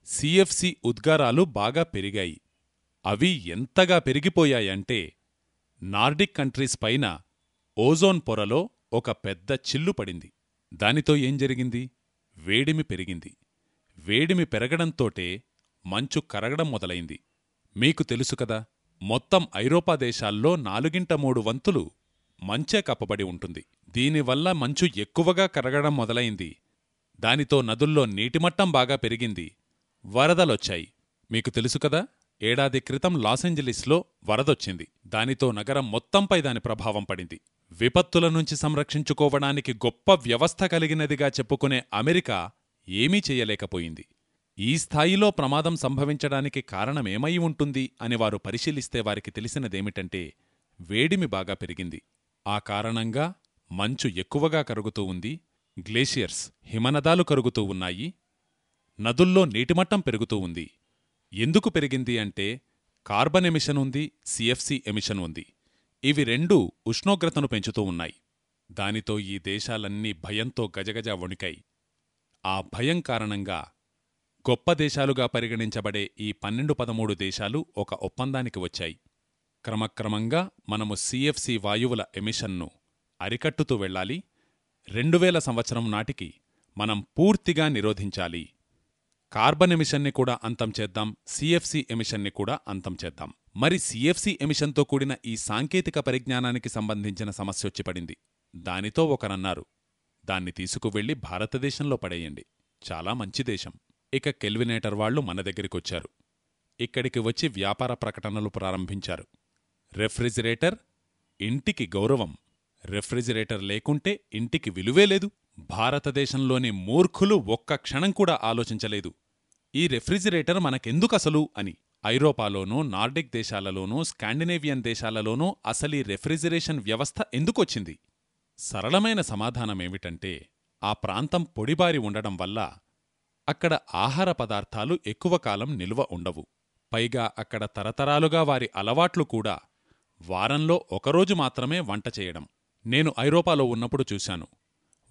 సిఎఫ్సి ఉద్గారాలు బాగా పెరిగాయి. అవి ఎంతగా పెరిగిపోయాయంటే నార్డిక్ కంట్రీస్ పైన ఓజోన్ పొరలో ఒక పెద్ద చిల్లు పడింది. దానితో ఏం జరిగింది? వేడిమి పెరిగింది. వేడిమి పెరగడంతోటే మంచు కరగడం మొదలైంది. మీకు తెలుసు కదా మొత్తం ఐరోపా దేశాల్లో నాలుగింట మూడు వంతులు మంచే కప్పబడి ఉంటుంది. దీనివల్ల మంచు ఎక్కువగా కరగడం మొదలైంది. దానితో నదుల్లో నీటిమట్టం బాగా పెరిగింది. వరదలొచ్చాయి. మీకు తెలుసు కదా ఏడాది క్రితం లాసెంజలిస్లో వరదొచ్చింది. దానితో నగరం మొత్తంపై దాని ప్రభావం పడింది. విపత్తుల నుంచి సంరక్షించుకోవడానికి గొప్ప వ్యవస్థ కలిగినదిగా చెప్పుకునే అమెరికా ఏమీ చేయలేకపోయింది. ఈ స్థాయిలో ప్రమాదం సంభవించడానికి కారణమేమై ఉంటుంది అని వారు పరిశీలిస్తే వారికి తెలిసినదేమిటంటే వేడిమి బాగా పెరిగింది. ఆ కారణంగా మంచు ఎక్కువగా కరుగుతూ ఉంది గ్లేషియర్స్ హిమనదాలు కరుగుతూ ఉన్నాయి నదుల్లో నీటిమట్టం పెరుగుతూ ఉంది. ఎందుకు పెరిగింది అంటే కార్బన్ ఎమిషన్ ఉంది సిఎఫ్సి ఎమిషన్ ఉంది. ఇవి రెండూ ఉష్ణోగ్రతను పెంచుతూ ఉన్నాయి. దానితో ఈ దేశాలన్నీ భయంతో గజగజ వణికాయి. ఆ భయం కారణంగా గొప్ప దేశాలుగా పరిగణించబడే ఈ పన్నెండు పదమూడు దేశాలు ఒక ఒప్పందానికి వచ్చాయి. క్రమక్రమంగా మనము సిఎఫ్సి వాయువుల ఎమిషన్ను అరికట్టుతూ వెళ్ళాలి. రెండువేల సంవత్సరం నాటికి మనం పూర్తిగా నిరోధించాలి. కార్బన్ ఎమిషన్ని కూడా అంతం చేద్దాం సిఎఫ్సి ఎమిషన్ని కూడా అంతం చేద్దాం. మరి సిఎఫ్సి ఎమిషన్తో కూడిన ఈ సాంకేతిక పరిజ్ఞానానికి సంబంధించిన సమస్య వచ్చి పడింది. దానితో ఒకరన్నారు దాన్ని తీసుకువెళ్ళి భారతదేశంలో పడేయండి. చాలా మంచి దేశం. ఇక కెల్వినేటర్ వాళ్ళు మన దగ్గరికొచ్చారు ఇక్కడికి వచ్చి వ్యాపార ప్రకటనలు ప్రారంభించారు. రెఫ్రిజిరేటర్? ఇంటికి గౌరవం. రెఫ్రిజిరేటర్ లేకుంటే ఇంటికి విలువే లేదు. భారతదేశంలోని మూర్ఖులు ఒక్క క్షణం కూడా ఆలోచించలేదు. ఈ రెఫ్రిజిరేటర్ మనకెందుకసలు అని. ఐరోపాలోనూ నార్డిక్ దేశాలలోనూ స్కాండినేవియన్ దేశాలలోనూ అసలీ రెఫ్రిజిరేషన్ వ్యవస్థ ఎందుకొచ్చింది? సరళమైన సమాధానమేమిటంటే ఆ ప్రాంతం పొడిబారి ఉండడం వల్ల అక్కడ ఆహార పదార్థాలు ఎక్కువ కాలం నిల్వ ఉండవు. పైగా అక్కడ తరతరాలుగా వారి అలవాట్లు కూడా వారంలో ఒకరోజు మాత్రమే వంట చేయడం. నేను ఐరోపాలో ఉన్నప్పుడు చూశాను.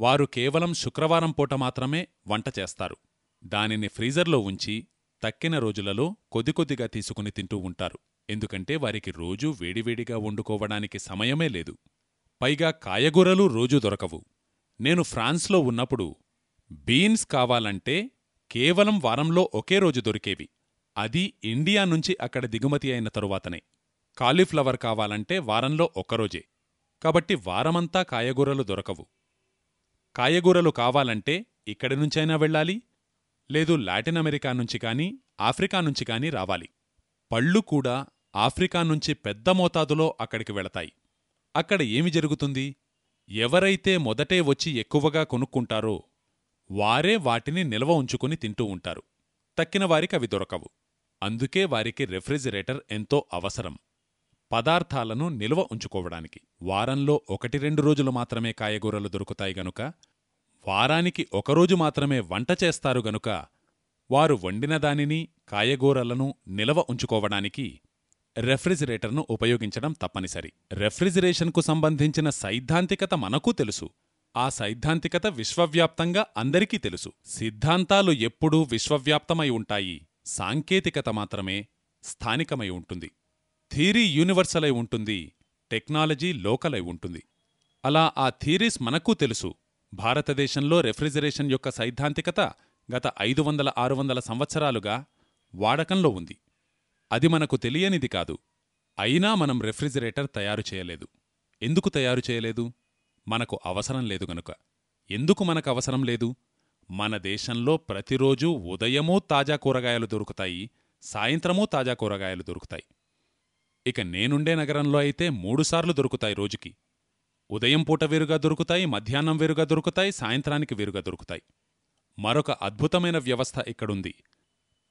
వారు కేవలం శుక్రవారం పూట మాత్రమే వంట చేస్తారు. దానిని ఫ్రీజర్లో ఉంచి తక్కిన రోజులలో కొద్దికొద్దిగా తీసుకుని తింటూ ఉంటారు. ఎందుకంటే వారికి రోజూ వేడివేడిగా వండుకోవడానికి సమయమే లేదు. పైగా కాయగూరలు రోజూ దొరకవు. నేను ఫ్రాన్స్లో ఉన్నప్పుడు బీన్స్ కావాలంటే కేవలం వారంలో ఒకే రోజు దొరికేవి. అది ఇండియా నుంచి అక్కడ దిగుమతి అయిన తరువాతనే. కాలీఫ్లవర్ కావాలంటే వారంలో ఒక్కరోజే కాబట్టి వారమంతా కాయగూరలు దొరకవు. కాయగూరలు కావాలంటే ఇక్కడి నుంచైనా వెళ్ళాలి లేదు లాటిన్ అమెరికా నుంచి కానీ ఆఫ్రికా నుంచి కానీ రావాలి. పళ్ళు కూడా ఆఫ్రికా నుంచి పెద్ద మోతాదులో అక్కడికి వెళతాయి. అక్కడ ఏమి జరుగుతుంది? ఎవరైతే మొదటే వచ్చి ఎక్కువగా కొనుక్కుంటారో వారే వాటిని నిల్వ ఉంచుకుని తింటూ ఉంటారు. తక్కిన వారికి అవి దొరకవు. అందుకే వారికి రెఫ్రిజిరేటర్ ఎంతో అవసరం. పదార్థాలను నిల్వ ఉంచుకోవడానికి వారంలో ఒకటి రెండు రోజులు మాత్రమే కాయగూరలు దొరుకుతాయి గనుక వారానికి ఒకరోజు మాత్రమే వంట చేస్తారు గనుక వారు వండిన దానిని కాయగూరలను నిలవ ఉంచుకోవడానికి రెఫ్రిజిరేటర్ను ఉపయోగించడం తప్పనిసరి. రెఫ్రిజిరేషన్కు సంబంధించిన సైద్ధాంతికత మనకు తెలుసు. ఆ సైద్ధాంతికత విశ్వవ్యాప్తంగా అందరికీ తెలుసు. సిద్ధాంతాలు ఎప్పుడూ విశ్వవ్యాప్తమై ఉంటాయి. సాంకేతికత మాత్రమే స్థానికమై ఉంటుంది. థీరీ యూనివర్సలై ఉంటుంది. టెక్నాలజీ లోకలై ఉంటుంది. అలా ఆ థీరీస్ మనకు తెలుసు. భారతదేశంలో రెఫ్రిజరేషన్ యొక్క సైద్ధాంతికత గత ఐదు వందల ఆరు వందల సంవత్సరాలుగా వాడకంలో ఉంది. అది మనకు తెలియనిది కాదు. అయినా మనం రెఫ్రిజిరేటర్ తయారు చేయలేదు. ఎందుకు తయారు చేయలేదు? మనకు అవసరం లేదు గనుక. ఎందుకు మనకు అవసరం లేదు? మన దేశంలో ప్రతిరోజూ ఉదయమూ తాజా కూరగాయలు దొరుకుతాయి సాయంత్రమూ తాజా కూరగాయలు దొరుకుతాయి. ఇక నేనుండే నగరంలో అయితే మూడుసార్లు దొరుకుతాయి రోజుకి. ఉదయం పూట వేరుగా దొరుకుతాయి మధ్యాహ్నం వేరుగా దొరుకుతాయి సాయంత్రానికి వేరుగా దొరుకుతాయి. మరొక అద్భుతమైన వ్యవస్థ ఇక్కడుంది.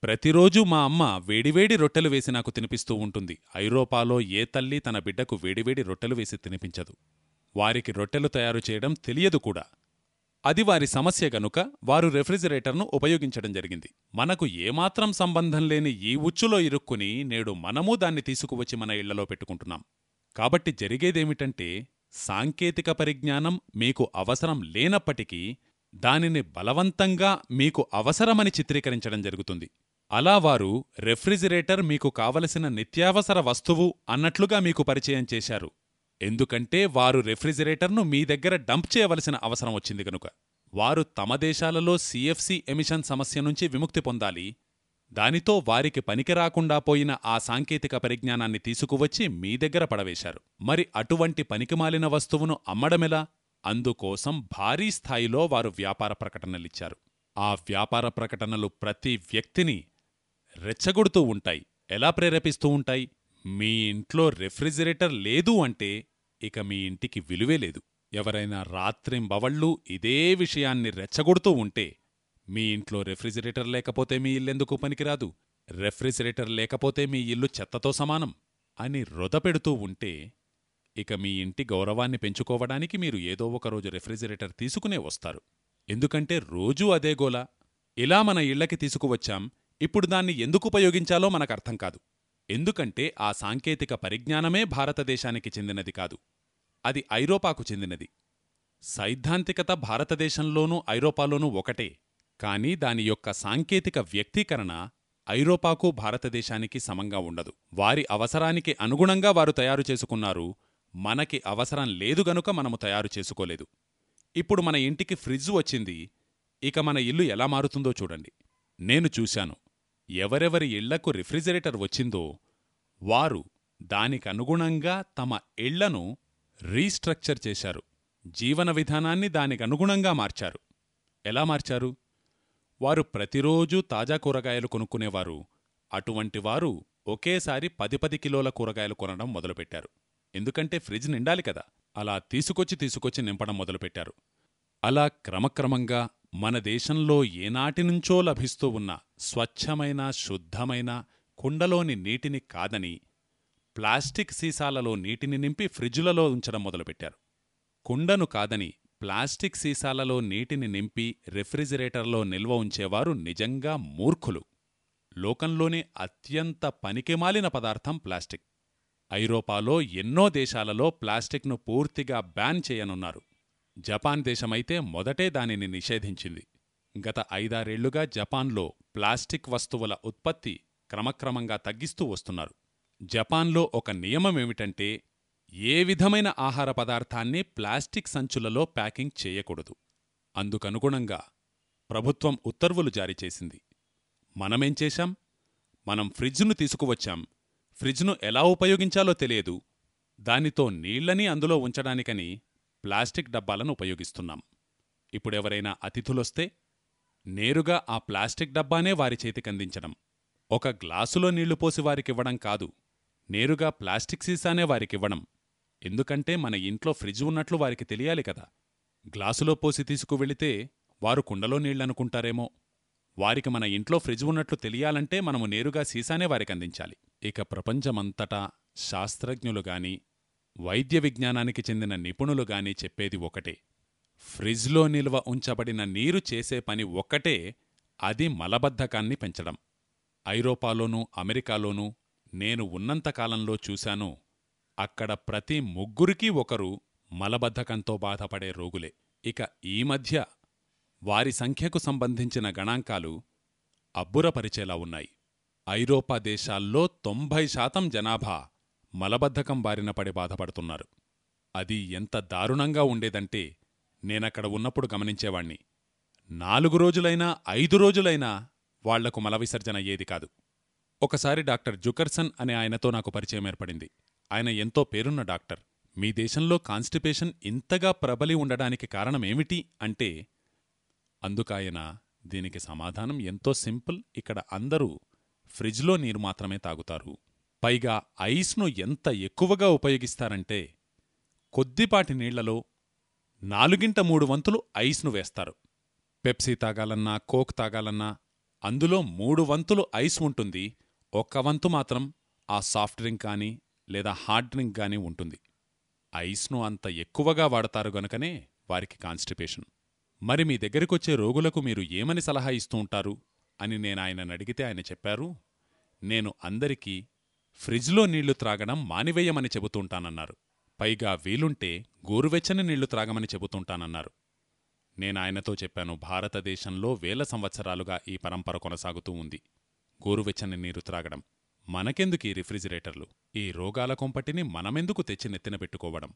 ప్రతిరోజూ మా అమ్మ వేడివేడి రొట్టెలు వేసి నాకు తినిపిస్తూ ఉంటుంది. ఐరోపాలో ఏ తల్లి తన బిడ్డకు వేడివేడి రొట్టెలు వేసి తినిపించదు. వారికి రొట్టెలు తయారు చేయడం తెలియదు కూడా. అది వారి సమస్య గనుక వారు రెఫ్రిజిరేటర్ను ఉపయోగించడం జరిగింది. మనకు ఏమాత్రం సంబంధం లేని ఈ ఉచ్చులో ఇరుక్కుని నేడు మనమూ దాన్ని తీసుకువచ్చి మన ఇళ్ళలో పెట్టుకుంటున్నాం. కాబట్టి జరిగేదేమిటంటే సాంకేతిక పరిజ్ఞానం మీకు అవసరం లేనప్పటికీ దానిని బలవంతంగా మీకు అవసరమని చిత్రీకరించడం జరుగుతుంది. అలా వారు రెఫ్రిజిరేటర్ మీకు కావలసిన నిత్యావసర వస్తువు అన్నట్లుగా మీకు పరిచయం చేశారు. ఎందుకంటే వారు రెఫ్రిజిరేటర్ను మీ దగ్గర డంప్ చేయవలసిన అవసరం వచ్చింది గనుక. వారు తమ దేశాలలో సిఎఫ్సి ఎమిషన్ సమస్య నుంచి విముక్తి పొందాలి దానితో వారికి పనికిరాకుండా పోయిన ఆ సాంకేతిక పరిజ్ఞానాన్ని తీసుకువచ్చి మీ దగ్గర పడవేశారు. మరి అటువంటి పనికిమాలిన వస్తువును అమ్మడమెలా? అందుకోసం భారీ స్థాయిలో వారు వ్యాపార ప్రకటనలిచ్చారు. ఆ వ్యాపార ప్రకటనలు ప్రతి వ్యక్తిని రెచ్చగొడుతూ ఉంటాయి. ఎలా ప్రేరేపిస్తూ ఉంటాయి? మీ ఇంట్లో రెఫ్రిజిరేటర్ లేదు అంటే ఇక మీ ఇంటికి విలువే లేదు. ఎవరైనా రాత్రింబవళ్ళు ఇదే విషయాన్ని రెచ్చగొడుతూ ఉంటే మీ ఇంట్లో రెఫ్రిజిరేటర్ లేకపోతే మీ ఇల్లెందుకు పనికిరాదు? రెఫ్రిజిరేటర్ లేకపోతే మీ ఇల్లు చెత్తతో సమానం అని రొదపెడుతూ ఉంటే ఇక మీ ఇంటి గౌరవాన్ని పెంచుకోవడానికి మీరు ఏదో ఒకరోజు రెఫ్రిజిరేటర్ తీసుకునే వస్తారు. ఎందుకంటే రోజూ అదే గోలా. ఇలా మన ఇళ్ళకి తీసుకువచ్చాం. ఇప్పుడు దాన్ని ఎందుకు ఉపయోగించాలో మనకర్థం కాదు. ఎందుకంటే ఆ సాంకేతిక పరిజ్ఞానమే భారతదేశానికి చెందినది కాదు. అది ఐరోపాకు చెందినది. సైద్ధాంతికత భారతదేశంలోనూ ఐరోపాలోనూ ఒకటే. కానీ దాని యొక్క సాంకేతిక వ్యక్తీకరణ ఐరోపాకు భారతదేశానికి సమంగా ఉండదు. వారి అవసరానికి అనుగుణంగా వారు తయారు చేసుకున్నారు. మనకి అవసరం లేదు గనుక మనము తయారు చేసుకోలేదు. ఇప్పుడు మన ఇంటికి ఫ్రిడ్జ్ వచ్చింది. ఇక మన ఇల్లు ఎలా మారుతుందో చూడండి. నేను చూశాను. ఎవరెవరి ఇళ్ళకు రిఫ్రిజిరేటర్ వచ్చిందో వారు దానికనుగుణంగా తమ ఇళ్ళను రీస్ట్రక్చర్ చేశారు. జీవన విధానాన్ని దానికనుగుణంగా మార్చారు. ఎలా మార్చారు? వారు ప్రతిరోజూ తాజా కూరగాయలు కొనుక్కునేవారు. అటువంటి వారు ఒకేసారి పది పది కిలోల కూరగాయలు కొనడం మొదలుపెట్టారు. ఎందుకంటే ఫ్రిడ్జ్ నిండాలి కదా. అలా తీసుకొచ్చి తీసుకొచ్చి నింపడం మొదలుపెట్టారు. అలా క్రమక్రమంగా మన దేశంలో ఏనాటినుంచో లభిస్తూ ఉన్న స్వచ్ఛమైన శుద్ధమైన కుండలోని నీటిని కాదని ప్లాస్టిక్ సీసాలలో నీటిని నింపి ఫ్రిడ్జులలో ఉంచడం మొదలుపెట్టారు. కుండను కాదని ప్లాస్టిక్ సీసాలలో నీటిని నింపి రెఫ్రిజిరేటర్లో నిల్వ ఉంచేవారు నిజంగా మూర్ఖులు. లోకంలోనే అత్యంత పనికిమాలిన పదార్థం ప్లాస్టిక్. ఐరోపాలో ఎన్నో దేశాలలో ప్లాస్టిక్ను పూర్తిగా బ్యాన్ చేయనున్నారు. జపాన్ దేశమైతే మొదటే దానిని నిషేధించింది. గత ఐదారేళ్ళుగా జపాన్లో ప్లాస్టిక్ వస్తువుల ఉత్పత్తి క్రమక్రమంగా తగ్గిస్తూ వస్తున్నారు. జపాన్లో ఒక నియమమేమిటంటే ఏ విధమైన ఆహార పదార్థాన్ని ప్లాస్టిక్ సంచులలో ప్యాకింగ్ చేయకూడదు. అందుకనుగుణంగా ప్రభుత్వం ఉత్తర్వులు జారీ చేసింది. మనమేం చేశాం? మనం ఫ్రిడ్జ్ను తీసుకువచ్చాం. ఫ్రిడ్జ్ను ఎలా ఉపయోగించాలో తెలియదు. దానితో నీళ్ళని అందులో ఉంచడానికని ప్లాస్టిక్ డబ్బాలను ఉపయోగిస్తున్నాం. ఇప్పుడెవరైనా అతిథులొస్తే నేరుగా ఆ ప్లాస్టిక్ డబ్బానే వారి చేతికందించడం ఒక గ్లాసులో నీళ్ళు పోసి వారికివ్వడం కాదు. నేరుగా ప్లాస్టిక్ సీసానే వారికివ్వడం. ఎందుకంటే మన ఇంట్లో ఫ్రిడ్జ్ ఉన్నట్లు వారికి తెలియాలి కదా. గ్లాసులో పోసి తీసుకువెళితే వారు కుండలో నీళ్ళనుకుంటారేమో వారికి మన ఇంట్లో ఫ్రిడ్జ్ ఉన్నట్లు తెలియాలంటే మనము నేరుగా సీసానే వారికి అందించాలి. ఇక ప్రపంచమంతటా శాస్త్రజ్ఞులు గాని వైద్య విజ్ఞానానికి చెందిన నిపుణులు గాని చెప్పేది ఒకటే. ఫ్రిజ్లో నిల్వ ఉంచబడిన నీరు చేసే పని ఒక్కటే అది మలబద్ధకాన్ని పెంచడం. ఐరోపాలోనూ అమెరికాలోనూ నేను ఉన్నంతకాలంలో చూశాను అక్కడ ప్రతి ముగ్గురికీ ఒకరు మలబద్ధకంతో బాధపడే రోగులే. ఇక ఈ మధ్య వారి సంఖ్యకు సంబంధించిన గణాంకాలు అబ్బురపరిచేలా ఉన్నాయి. ఐరోపా దేశాల్లో తొంభై శాతం జనాభా మలబద్ధకం బారిన పడి బాధపడుతున్నారు. అది ఎంత దారుణంగా ఉండేదంటే నేనక్కడ ఉన్నప్పుడు గమనించేవాణ్ణి. నాలుగు రోజులైనా ఐదు రోజులైనా వాళ్ళకు మలవిసర్జన అయ్యేది కాదు. ఒకసారి డాక్టర్ జుకర్సన్ అనే ఆయనతో నాకు పరిచయం ఏర్పడింది. ఆయన ఎంతో పేరున్న డాక్టర్. మీ దేశంలో కాన్స్టిపేషన్ ఇంతగా ప్రబలి ఉండడానికి కారణమేమిటి అంటే అందుకాయన దీనికి సమాధానం ఎంతో సింపుల్. ఇక్కడ అందరూ ఫ్రిడ్జ్లో నీరు మాత్రమే తాగుతారు. పైగా ఐస్ను ఎంత ఎక్కువగా ఉపయోగిస్తారంటే కొద్దిపాటి నీళ్ళలో నాలుగింట మూడు వంతులు ఐస్ను వేస్తారు. పెప్సీ తాగాలన్నా కోక్ తాగాలన్నా అందులో మూడు వంతులు ఐస్ ఉంటుంది. ఒక్క వంతు మాత్రం ఆ సాఫ్ట్ డ్రింక్ కానీ లేదా హార్డ్ డ్రింక్ గానీ ఉంటుంది. ఐస్ను అంత ఎక్కువగా వాడతారు గనుకనే వారికి కాన్స్టిపేషన్. మరి మీ దగ్గరికొచ్చే రోగులకు మీరు ఏమని సలహా ఇస్తూ ఉంటారు? అని నేనాయనను అడిగితే ఆయన చెప్పారు నేను అందరికీ ఫ్రిడ్జ్లో నీళ్ళు త్రాగడం మానివేయమని చెబుతుంటానన్నారు పైగా వీలుంటే గోరువెచ్చని నీళ్ళు త్రాగమని చెబుతుంటానన్నారు నేనాయనతో చెప్పాను భారతదేశంలో వేల సంవత్సరాలుగా ఈ పరంపర కొనసాగుతూ ఉంది. గోరువెచ్చని నీరు త్రాగడం. మనకెందుకీ రిఫ్రిజిరేటర్లు? ఈ రోగాల కొంపటిని మనమెందుకు తెచ్చి నెత్తిన పెట్టుకోవడం?